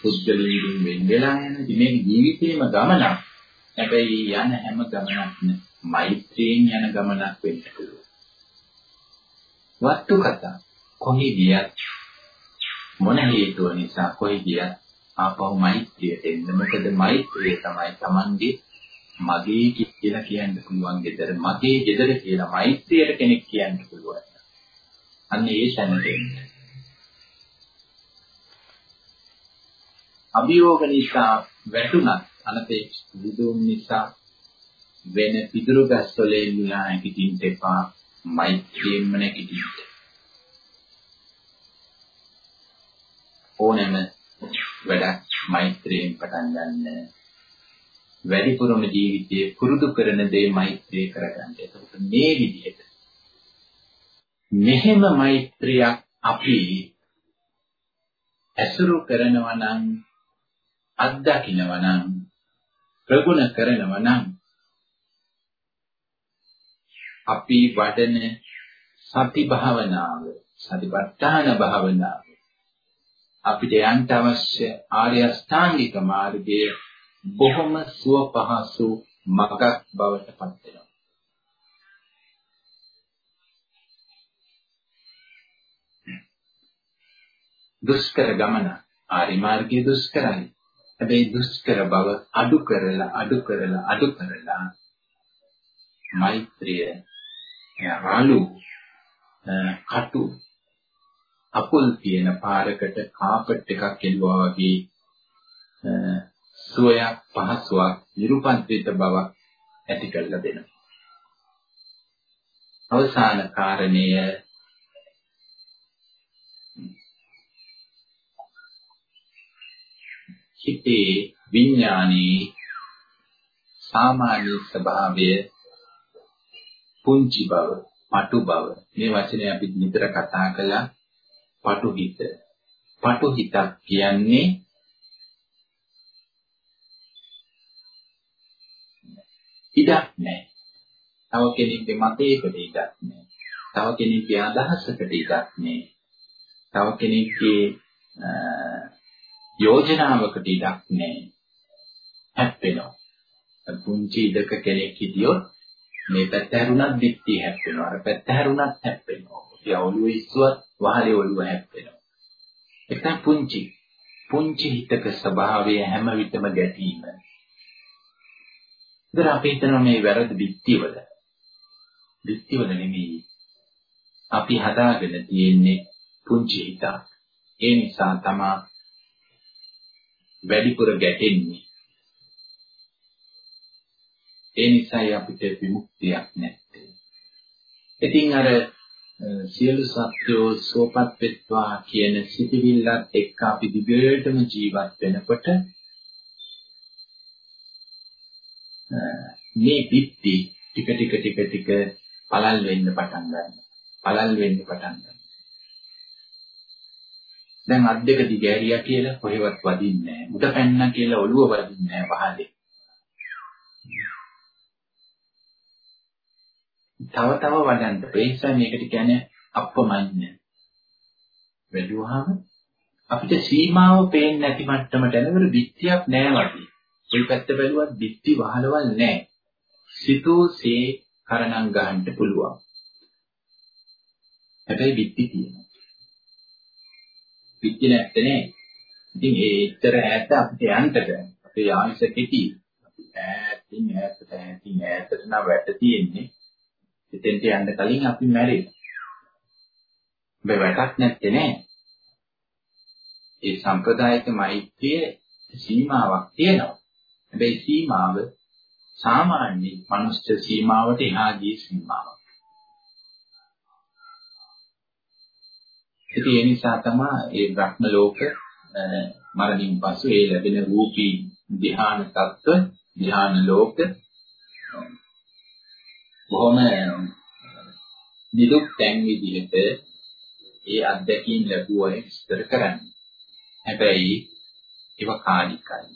Speaker 1: පුද්ගලයෙකුන් වෙන් වෙලා යන මේ ජීවිතේම ගමනක්. හැබැයි යන හැම ගමනක්ම මෛත්‍රියෙන් යන ගමනක් වෙන්න පුළුවන්. වස්තු කතා කොහි ගියත් මොන හේතුව නිසා කොහි ගියත් ආපහු මෛත්‍රියට එන්න. මොකද මෛත්‍රිය තමයි Tamange මගේ කියලා කියන්න පුළුවන් gedara මගේ gedara කියලා මෛත්‍රියට කෙනෙක් කියන්න පුළුවන්. අන්න ඒ තැනට අභියෝග නිසා වැටුණත් අනපේක්ෂ විදුම් නිසා වෙන පිදුරු ගස්වල එල්ලලා නැගිටින්න එපා. මෛත්‍රියෙන්ම නැගිටින්න. ඕනෑම වැඩක් මෛත්‍රියෙන් පටන් ගන්න. වැඩිපුරම ජීවිතයේ පුරුදු කරන දේ මෛත්‍රිය කරගන්න. එතකොට මේ විදිහට මෙහෙම මෛත්‍රියක් අපි ඇසුරු කරනවා නම් අත්දකින්නවා නම් ප්‍රගුණ කරනවා නම් අපි වඩන සති භාවනාව සතිපට්ඨාන භාවනාව අපිට යන්න අවශ්‍ය ආර්ය අෂ්ටාංගික මාර්ගය බොහොම සුව පහසු මගක් බවට පත් වෙනවා. දුෂ්කර ගමන ආරි මාර්ගයේ දුෂ්කරයි. හැබැයි දුෂ්කර බව අඩු කරලා අඩු කරලා අඩු කරලා මෛත්‍රිය යාලු කටු අපුල් තියෙන පාරකට කාපට් එකක් එළුවා වගේ සුවයක් පහසුවක් නිරුපන්විත බවක් ඇති කරලා දෙනවා. අවසාන කාරණය හිතේ විඥානයේ සාමාන්‍ය ස්වභාවය පුංචි බව, පටු බව මේ වචනේ අපි නිතර කතා කළා පටු හිත. පටු හිතක් කියන්නේ ඉඩක් නැහැ. තව කෙනෙක්ගේ මතයකට ඉඩක් නැහැ. තව කෙනෙක්ගේ අදහසකට ඉඩක් නැහැ. තව කෙනෙක්ගේ යෝජනාවකට ඉඩක් නැහැ. හැප්පෙනවා. පුංචි ඉඩක කෙනෙක් හිටියොත් මේ පැත්ත හැරුණත් දික්ටි හැප්පෙනවා. අර පැත්ත හැරුණත් හැප්පෙනවා. ඒ ඔළුව ඉස්සුවත් වහලේ ඔළුව හැප්පෙනවා. ඒක පුංචි. පුංචි හිතක ස්වභාවය හැම විටම ගැටීම. ඉතින් අපි හිතනවා මේ වැරදි දික්ටිවල. දික්ටිවල නෙමෙයි. අපි හදාගෙන තියෙන්නේ පුංචි හිතක්. ඒ නිසා තමයි වැඩිපුර ගැටෙන්නේ. ඒ නිසායි අපිට විමුක්තියක් නැත්තේ. ඉතින් අර සියලු සත්‍යෝ සෝපත් වෙත්වා කියන සිටිවිල්ලත් එක්ක අපි දිගටම ජීවත් වෙනකොට මේ පිටි ටික ටික ටික ටික පළල් වෙන්න පටන් ගන්නවා. පළල් වෙන්න පටන් ගන්නවා. දැන් අත් දෙක දිගෑරියා කියලා කොහෙවත් වදින්නේ නැහැ. උඩ පැන්නා කියලා ඔළුව වදින්නේ නැහැ පහලේ. තව තව වඩන්න. ඒ නිසා මේකට කියන්නේ අප්පමඤ්ඤ. වැඩුවාම අපිට සීමාව පේන්නේ නැති මට්ටමට එනවල බිත්තියක් නැහැ වගේ. ওই පැත්ත බැලුවත් බිත්ති වහලවල් නැහැ. සිතෝසේ කරණම් ගහන්න පුළුවන්. හැබැයි බිත්ති තියෙනවා. බිත්ති නැත්තේ ඉතින් ඒ ඉතර ඈත අපිට යන්න බෑ. අපේ ආයස කෙටි. අපි ඈතින් ඈතට ඈතින් ඈතට නම් වැට තියෙන්නේ. එතෙන්ට යන්න කලින් අපි මැරෙනවා. මේ වැටක් නැත්තේ නෑ. ඒ සම්ප්‍රදායික මෛත්‍රියේ සීමාවක් තියෙනවා. හැබැයි සීමාව සාමාන්‍ය මනුෂ්‍ය සීමාවට එහා ගිය සීමාවක්. ඉතින් ඒ නිසා තමයි ඒ බ්‍රහ්ම ලෝක මරණින් පසු ඒ ලැබෙන රූපී ධ්‍යාන තත්ත්ව ධ්‍යාන ලෝක බොහොම නිදුක් තැන් විදිහට ඒ අත්දැකීම් ලැබුවා විස්තර කරන්නේ. හැබැයි ඒව කාලිකයි.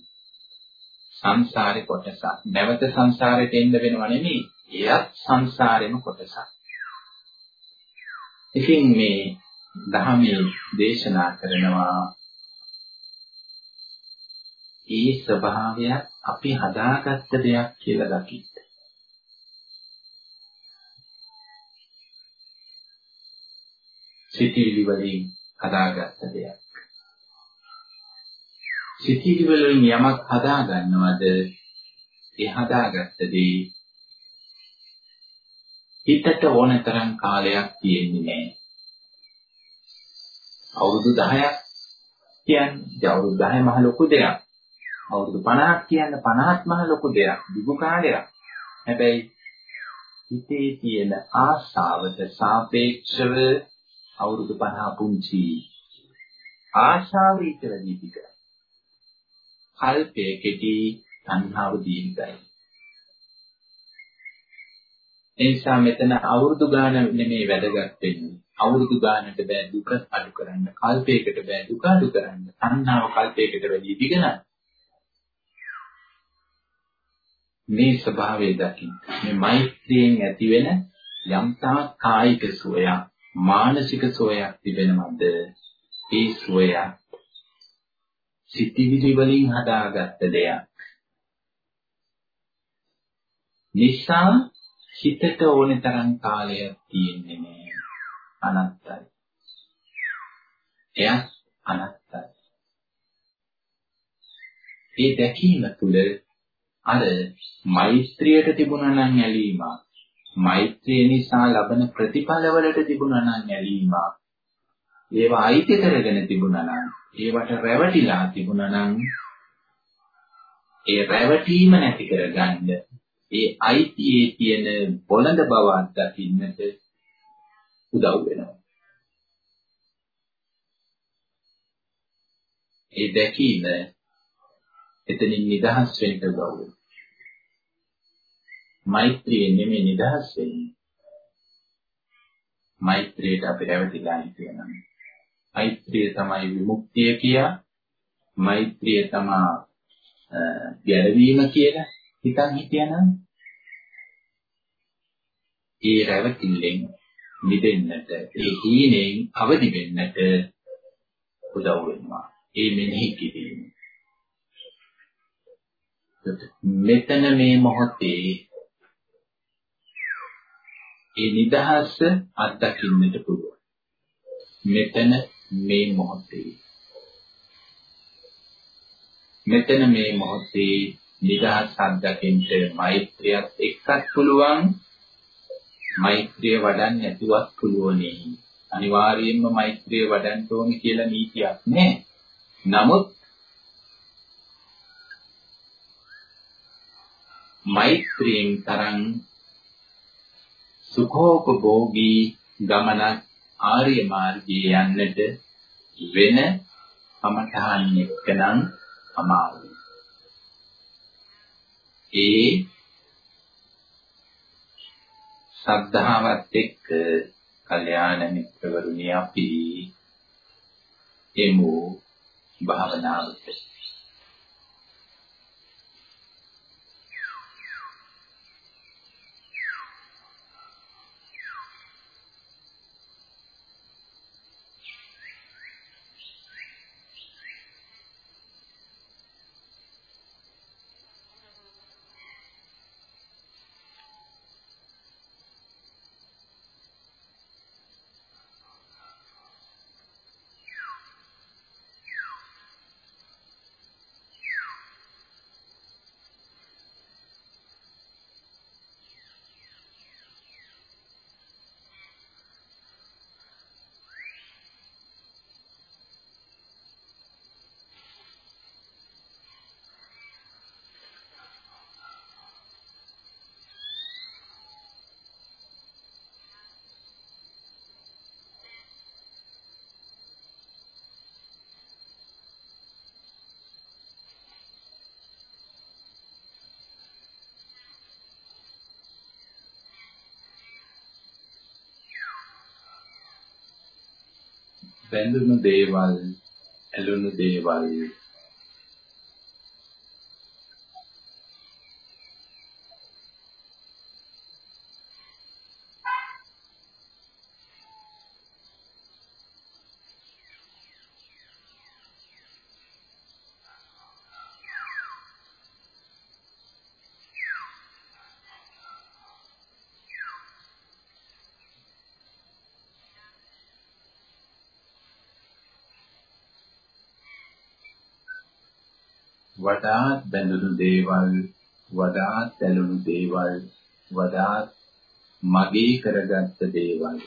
Speaker 1: සංසාරේ කොටසක්. නැවත සංසාරයට එන්න වෙනව නෙමෙයි. එයත් සංසාරෙම කොටසක්. ඉතින් මේ දහමේ දේශනා කරනවා ඒ ස්වභාවය අපි හදාගත්ත දෙයක් කියලා දකින්න. සිතිවිලි වලින් හදාගත්ත දෙයක්. සිතිවිලි වලින් යමක් හදා ගන්නවද ඒ හදාගත්ත දේ හිතට ඕන තරම් කාලයක් තියෙන්නේ නැහැ. අවුරුදු 10ක් කියන්නේ අවුරුදු 10 මහ ලොකු දෙයක්. අවුරුදු 50ක් කියන්නේ 50ක් මහ ලොකු දෙයක්. දිගු කාලයක්. හැබැයි හිතේ තියෙන ආශාවට සාපේක්ෂව අවුරුදු 50 පුංචි ආශාව ඊට වැඩි ටික. කල්පයේ කෙටි තණ්හාව දීර්ඝයි. ඒ නිසා මෙතන අවුරුදු ගාන නෙමෙයි වැදගත් වෙන්නේ. අවුරුදු ගානකට බෑ දුක අඩු කරන්න. කල්පයකට බෑ දුක අඩු කරන්න. තණ්හාව කල්පයකට වැඩි දිගනයි. මේ ස්වභාවය දකින්න. මේ මෛත්‍රියෙන් ඇතිවෙන යම්තා කායික සුවයක් මානසික සෝයක් තිබෙනවද? ඒ සෝය සිතිවිලි වලින් හදාගත්ත දෙයක්. නිසා හිතට ඕනේ තරම් කාලයක් තියෙන්නේ නෑ. අනත්තයි. එය අනත්තයි. ඒ දැකීම තුළ අර මෛත්‍රියට තිබුණා නම් ඇලීමක් මෛත්‍රිය නිසා ලබන ප්‍රතිඵලවලට තිබුණා නම් ඇලීමක් ඒවා අයිති කරගෙන තිබුණා නම් ඒවට රැවටිලා තිබුණා නම් ඒ රැවටීම නැති කරගන්න ඒ අයිතියේ තියෙන බොළඳ බව අත්දකින්නට උදව් වෙනවා ඒ දැකීම එතනින් නිදහස් වෙන්න උදව් වෙනවා මෛත්‍රියෙන් නෙමෙයි නිදහස් වෙන්නේ. මෛත්‍රියට අපි රැවටිලා කියනවා. මෛත්‍රිය තමයි විමුක්තිය කියා. මෛත්‍රිය තමයි ගැලවීම කියලා හිතන් හිටියනම් ඒ රැවටිල්ලෙන් මිදෙන්නට ඒ හීනෙන් අවදි වෙන්නට උදව් වෙනවා. ඒ මෙනෙහි කිරීම. මෙතන මේ මොහොතේ ඒ නිදහස අත්දකින්නට පුළුවන්. මෙතන මේ මොහොතේ මෙතන මේ මොහොතේ නිදහස් අත්දකින්න මෛත්‍රියත් එක්කත් පුළුවන් මෛත්‍රිය වඩන්න නැතුවත් පුළුවනි අනිවාර්යයෙන්ම මෛත්‍රිය වඩන්න ඕනේ කියලා නීතියක් නැහැ නමුත් මෛත්‍රියෙන් තරම් සුඛෝපභෝගී ගමනක් ආර්ය මාර්ගයේ යන්නට වෙන කමඨහන් එක්කනම් අමාරුයි. ඒ ශ්‍රද්ධාවත් එක්ක කල්යාණ මිත්‍රවරුනි අපි එමු භාවනාවට බැඳුණු දේවල්, ඇලුණු දේවල් වඩාත් බැඳුණු දේවල් වඩාත් ඇලුණු දේවල් වඩාත් මගේ කරගත්ත දේවල්.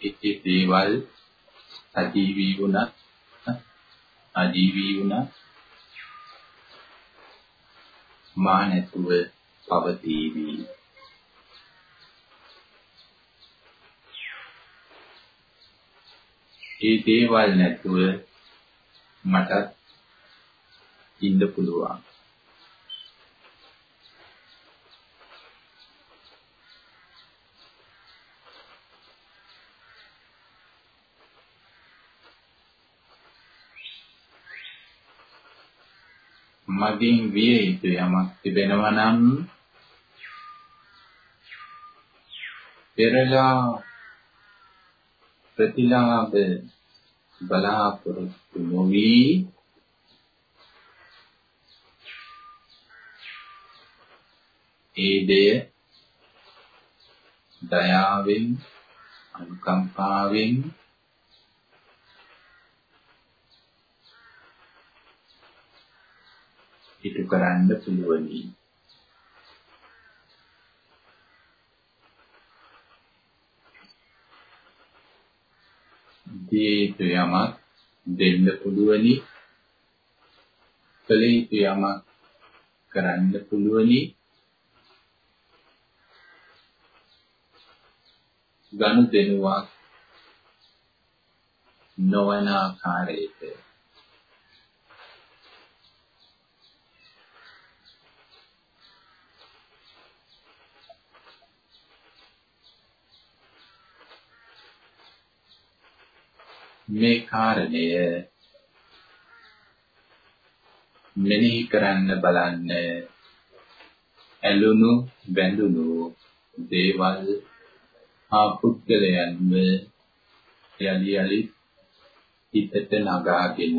Speaker 1: ඒ දේවල් සජීවී වුණත් අජීවී වුණත් මා නැතුව පවතිවි ඒ දේවල් නැතුව මට ඉන්න පුළුවන්. මගෙන් විය යුතු යමක් තිබෙනවා නම් පෙරලා ප්‍රතිලාභ බලාපොරොත්තු නොවි. ඒ දෙය දයාවෙන් අනුකම්පාවෙන් ඉටු කරන්න පුළුවනි. දිය යුතු යමක් දෙන්න පුළුවනි. කළ යුතු යමක් කරන්න පුළුවනි. ගනුදෙනුවක් නොවන ආකාරයට මේ කාරණය මෙනෙහි කරන්න බලන්න ඇලුණු බැඳුණු දේවල් ආ පුද්ගලයන්ව යලි යලි හිතට නගාගෙන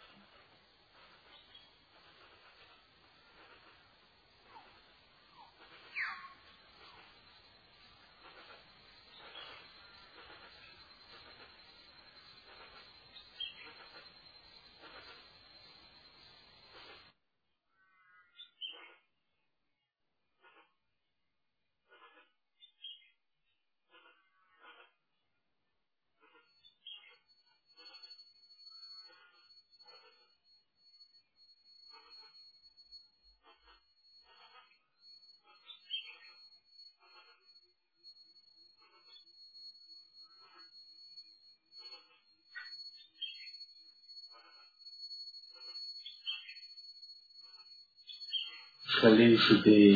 Speaker 1: කලේ සිටේ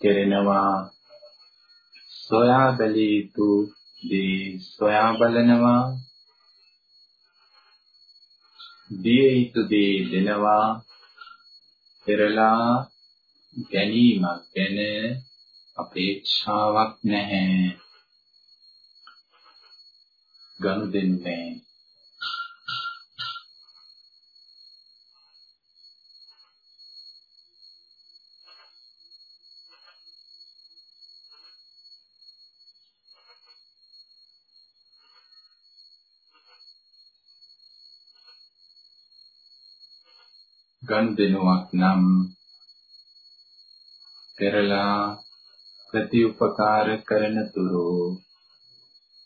Speaker 1: කෙරෙනවා. සොයා බැලිය යුතු දේ සොයා බලනවා. දිය යුතු දේ දෙනවා. පෙරලා ගැනීමක් ගැන අපේක්ෂාවක් නැහැ. ගනුදෙන්නේ ගනුදෙනුවක් නම් පෙරලා ප්‍රතිඋපකාර කරන තුරු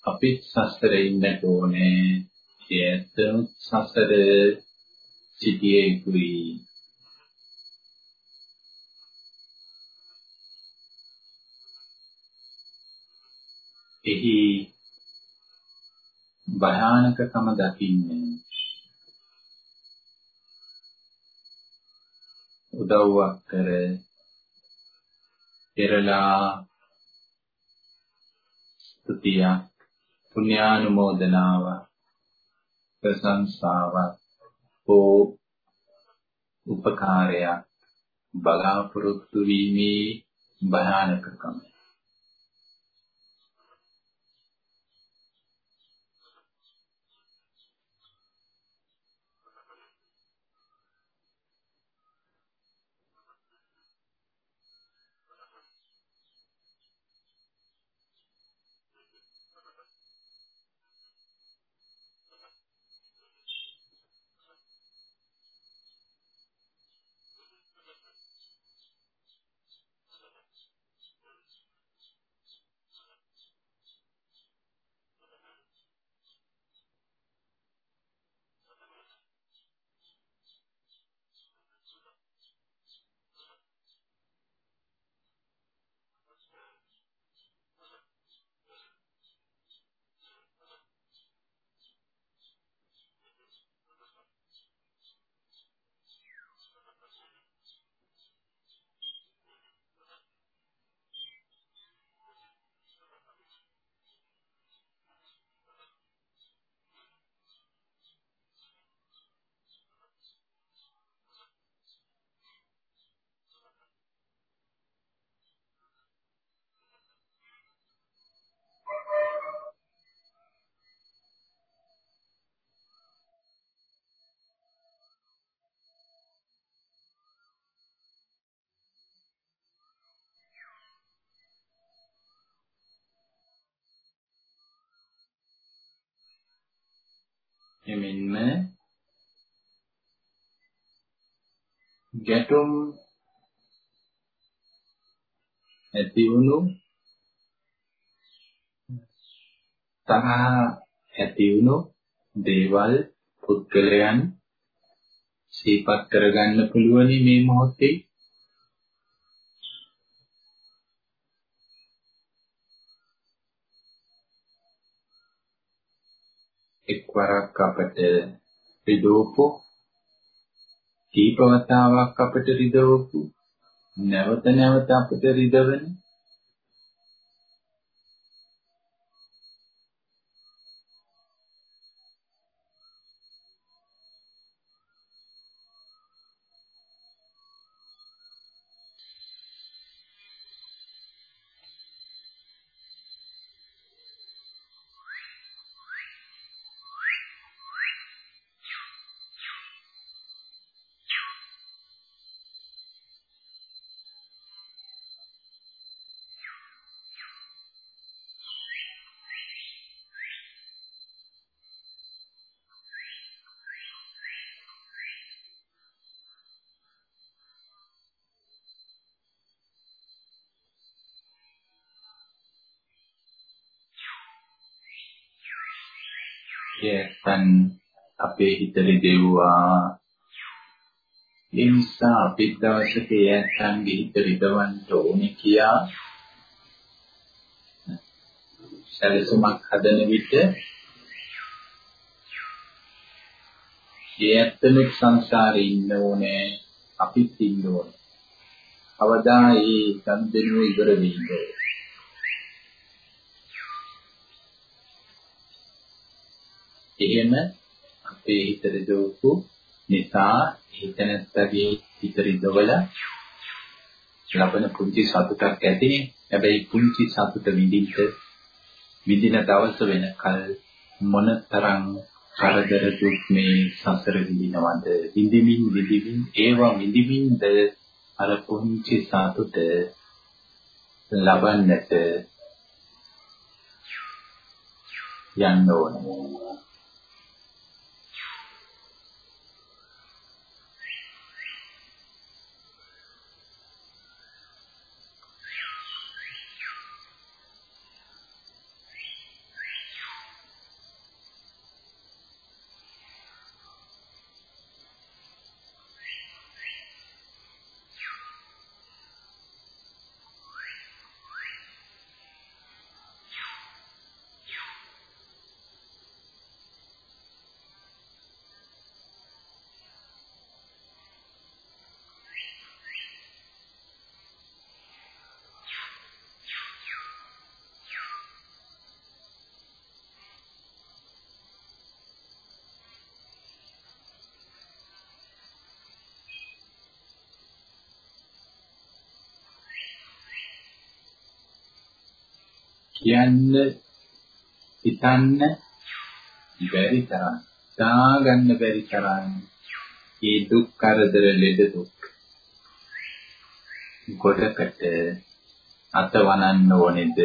Speaker 1: අපිත් සසරේ ඉන්නට ඕනේ. ඒතම සසර සිටියේ යුතුයි එහි භයානකකම දකින්නේ උදව්වක් කර පෙරලා ස්තුතිය පුණ්‍යානුමෝදනාව ප්‍රශංසාවක් හෝ උපකාරයක් බලාපොරොත්තු වීමේ භයානකකම. එමෙන්ම ගැටුම් ඇති වුණු තරහ ඇති වුණු දේවල් පුද්ගලයන් සිහිපත් කරගන්න පුළුවනි මේ මොහොතේ. එක්වරක් අපට රිදවපු කීපවතාවක් අපට රිදවපු නැවත නැවත අපට රිදවන අපේ හිත රිදෙව්වා ඒ නිසා අපි දවසක යැත්තන්ගේ හිත රිදවන්න ඕනේ කියා සැලසුමක් හදන විට යැත්තනුත් සංසාරේ ඉන්න ඕනේ අපිත් ඉන්න ඕනේ. අවදා ඒ සම්දෙනුව ඉවර වෙන්නේ. එහෙම අපේ හිත රිදවපු නිසා හිතනත්තගේ හිත රිදවල ලබන පුංචි සතුටක් ඇතිනේ. හැබැයි පුංචි සතුට විඳින්න විඳින දවස වෙනකල් මොනතරම් කරදර දුක් මේ සසර විඳිනවද විඳිමින් විඳිමින් ඒවා විඳිමින්ද අර පුංචි සතුට ලබන්නට යන්න ඕනේ කියන්න හිතන්න බැරි තරම් දාගන්න බැරි තරම් ඒ දුක් කරදර ලෙඩ දුක් ගොඩකට අතවනන්න ඕනේද?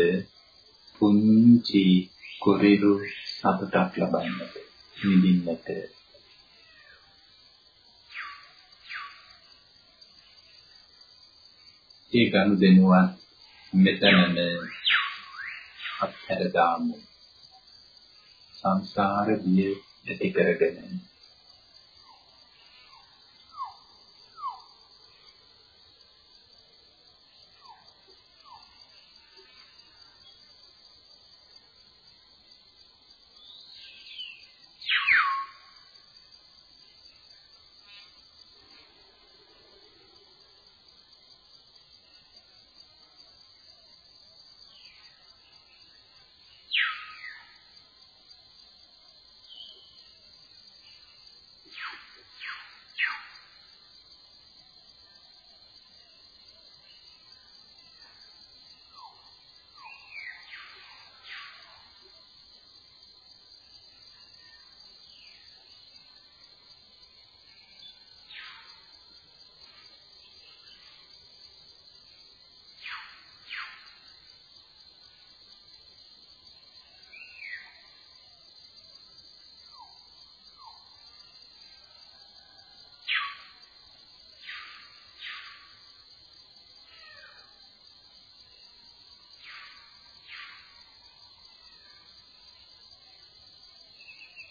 Speaker 1: පුංචි කුරිරු සතුටක් ලබන්නට නිදින්නට. ඒ ගනුදෙනුවත් මෙතනම අත්හැර දාමු. සංසාර බිය ඇති කරගෙන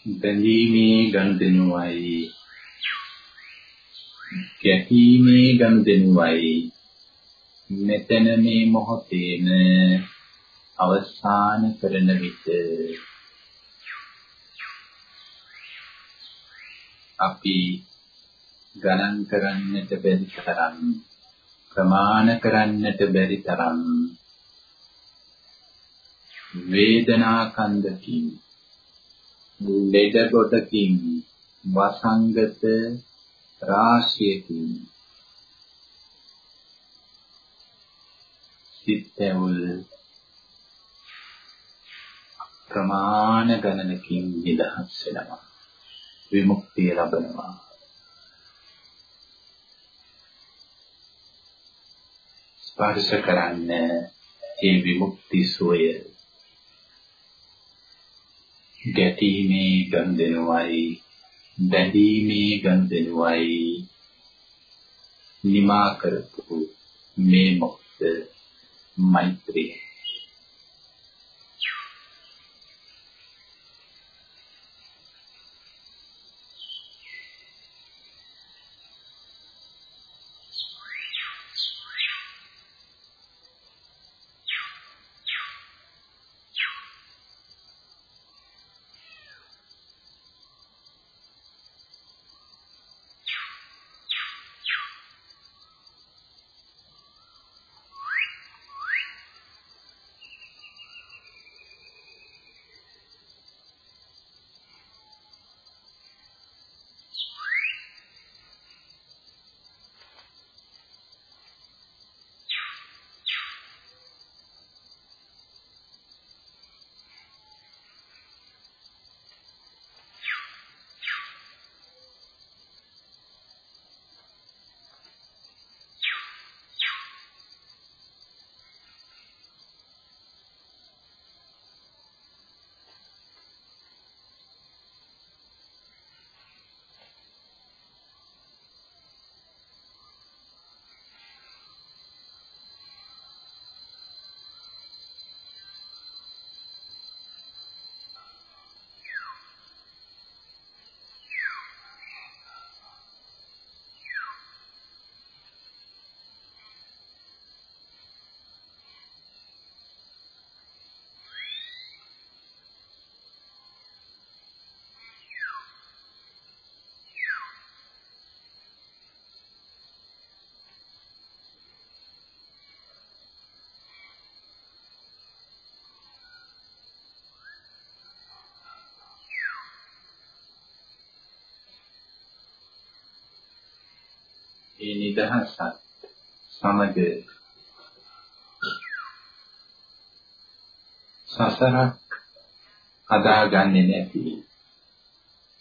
Speaker 1: බැඳීමේ ගනුදෙනුවයි ගැටීමේ ගනුදෙනුවයි මෙතන මේ මොහොතේම අවසාන කරන විට අපි ගණන් කරන්නට බැරි තරම් ප්‍රමාණ කරන්නට බැරි තරම් වේදනා කන්දකින් ලෙඩ කොටකින් වසංගත රාශියකින් සිත්ැවුල් ප්‍රමාණ ගණනකින් නිදහස් වෙනවා. විමුක්තිය ලබනවා. ස්පර්ශ කරන්න ඒ විමුක්ති සෝය ගැටීමේ ගන්දෙනවයි බැඳීමේ ගන්දෙනවයි නිමා කරපු මේ මොහොත මෛත්‍රිය. ඒ නිදහසත් සමග සසරක් අදාගන්නේ නැති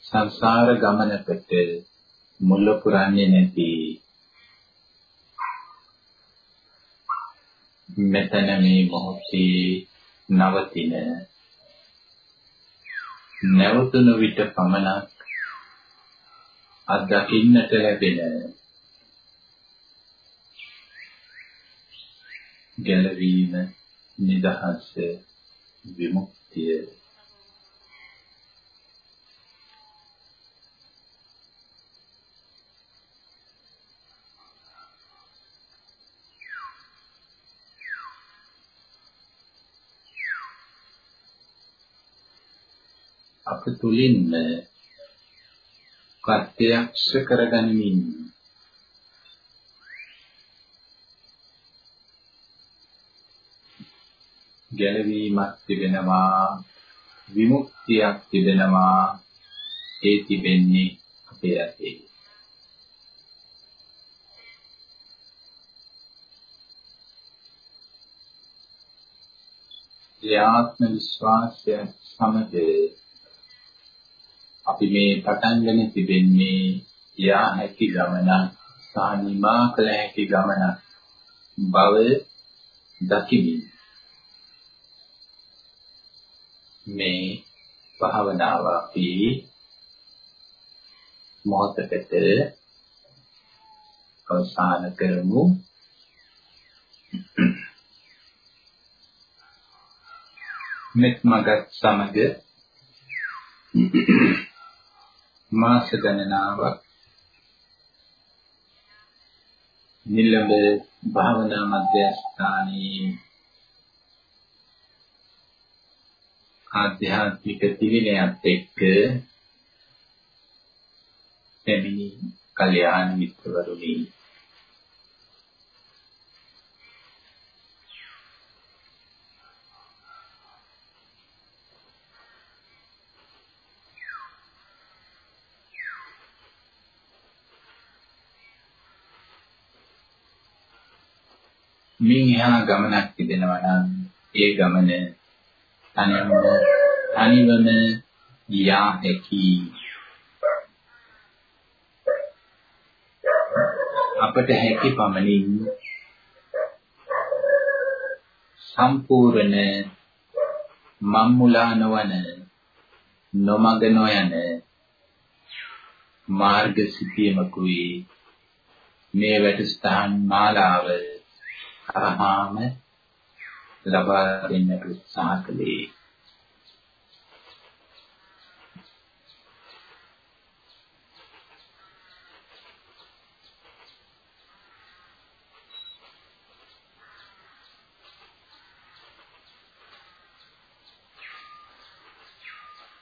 Speaker 1: සංසාර ගමනකට මුල පුරන්නේ නැති මෙතන මේ මොහොතේ නවතින නැවතුන විට පමණක් අත්දකින්නට ලැබෙන ගැලවීම නිදහස විමුක්තිය. අප තුලින්ම ප්‍රත්‍යක්ෂ කරගනිමින් ගැලවීමක් තිබෙනවා. විමුක්තියක් තිබෙනවා. ඒ තිබෙන්නේ අපේ ඇතේ. ඒ ආත්ම විශ්වාසය සමග අපි මේ පටන්ගෙන තිබෙන්නේ යා හැකි ගමනක් සහ නිමා කළ හැකි ගමනක් බව දකිමින්. මේ භාවනාව අපි මොහොතකට අවසන් කරමු. මෙත් මගත් සමග මාස ගණනාවක් නිලඹ භාවනා මධ්‍යස්ථානයේ ආධ්‍යාත්මික දිවිනයත් එක්ක පැමිණි කල්යාණ මිත්‍රවරුනි. මින් එහා ගමනක් තිබෙනවා නම් ඒ ගමන තනිවම තනිවම යා හැකි. අපට හැකි පමණින් සම්පූර්ණ මම්මුලා නොවන නොමග නොයන මාර්ග සිටියමකුයි මේ වැටස්ථාන් මාලාව කරාම ලබා දෙන්නට උත්සාහ කළේ.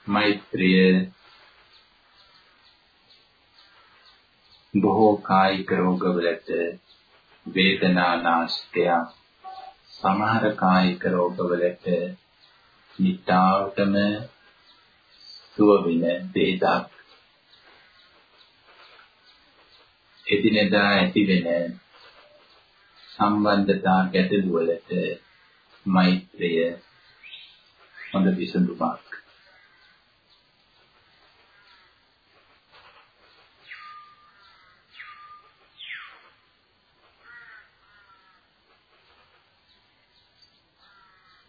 Speaker 1: මෛත්‍රිය බොහෝ කායික රෝගවලට වේදනා නාශකයක් සමහර කායික රෝගවලට නිතාවටම සුව වෙන දෙයක් එදිනෙදා ඇති වෙන සම්බන්ධතා ගැටලු වලට මෛත්‍රිය හොඳ විසඳුමක්.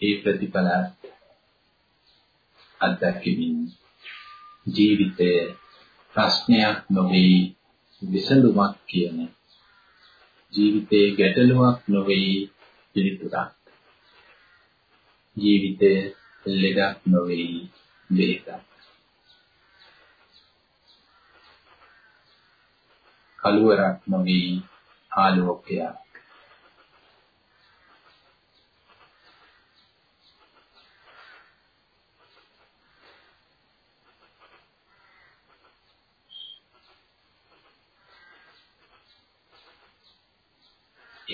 Speaker 1: ඒ ප්‍රතිඵල අත්දැකීමින් ජීවිතය ප්‍රශ්නයක් නොවේ විසඳුමක් කියන ජීවිතයේ ගැටලුවක් නොවේ පිළිතුරක්. ජීවිතය ලෙඩක් නොවේ බෙහෙතක් කලුවරක් නොවේ ආලෝකයක්.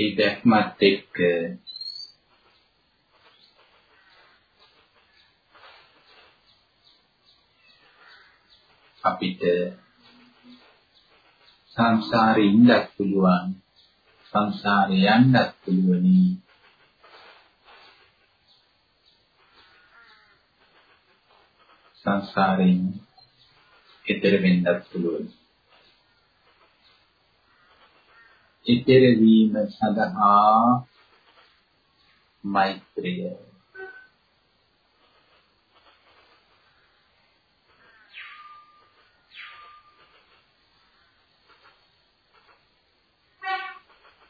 Speaker 1: ඒ දැක්මත් එක්ක. අපිට සංසාරේ ඉඳක් පුළුවන්. සංසාරේ යන්නත් පුළුවනි. සංසාරයෙන් ඈතර වෙන්නත් පුළුවන්. ඈතර වීම සඳහා මෛත්‍රිය.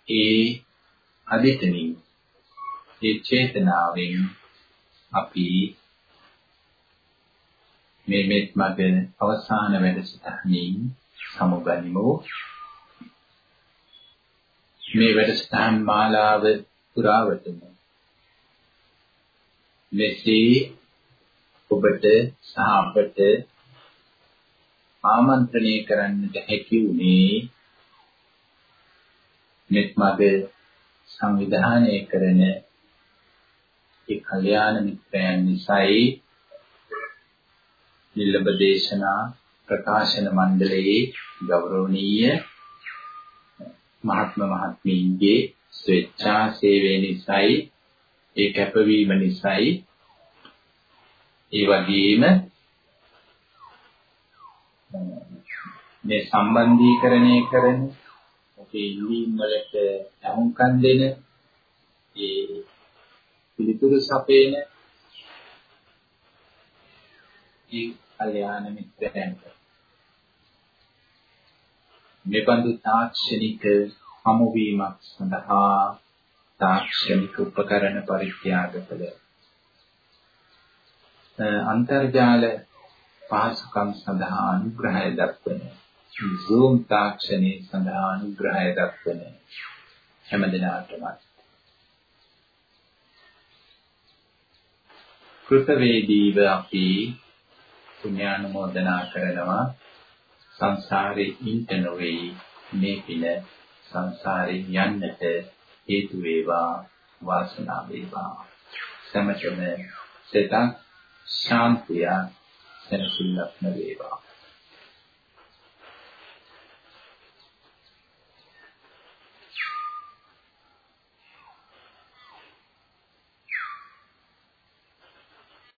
Speaker 1: ඒ අදිටමින් ඒ චේතනාවෙන් අපි මේ මෙත් මග අවසාන වැඩසටහනින් සමුගනිමු. මේ වැඩසටහන් මාලාව පුරාවටම. මෙසේ ඔබට සහ අපට ආමන්ත්‍රණය කරන්නට හැකි වුණේ මෙත් මග සංවිධානය කරන ඒ කල්යාණ මිත්‍රයන් නිසායි නිලබ දේශනා ප්‍රකාශන මණ්ඩලයේ ගෞරවනීය මහත්ම මහත්මීන්ගේ ස්වේච්ඡා සේවය නිසායි ඒ කැපවීම නිසායි. ඒ වගේම මේ සම්බන්ධීකරණය කරන අපේ ඉල්ලීම් වලට අහුම්කම් දෙන ඒ පිළිතුරු සපේන ඒ කල්යාණ මිත්‍රයන්ට මෙබඳු තාක්ෂණික හමුවීමක් සඳහා තාක්ෂණික උපකරණ පරිත්‍යාග කළ අන්තර්ජාල පහසුකම් සඳහා අනුග්‍රහය දක්වන Zoom තාක්ෂණයේ සඳහා අනුග්‍රහය දක්වන හැමදෙනාටම කෘතවේදීව අපි පුණ්‍යානුමෝදනා කරනවා. සංසාරේ ඉන්න නොවේ. මේ පින සංසාරේ යන්නට හේතු වේවා වාසනාව වේවා. සමතම සිතක් ශාන්තිය සැනසෙල්ලක්ම වේවා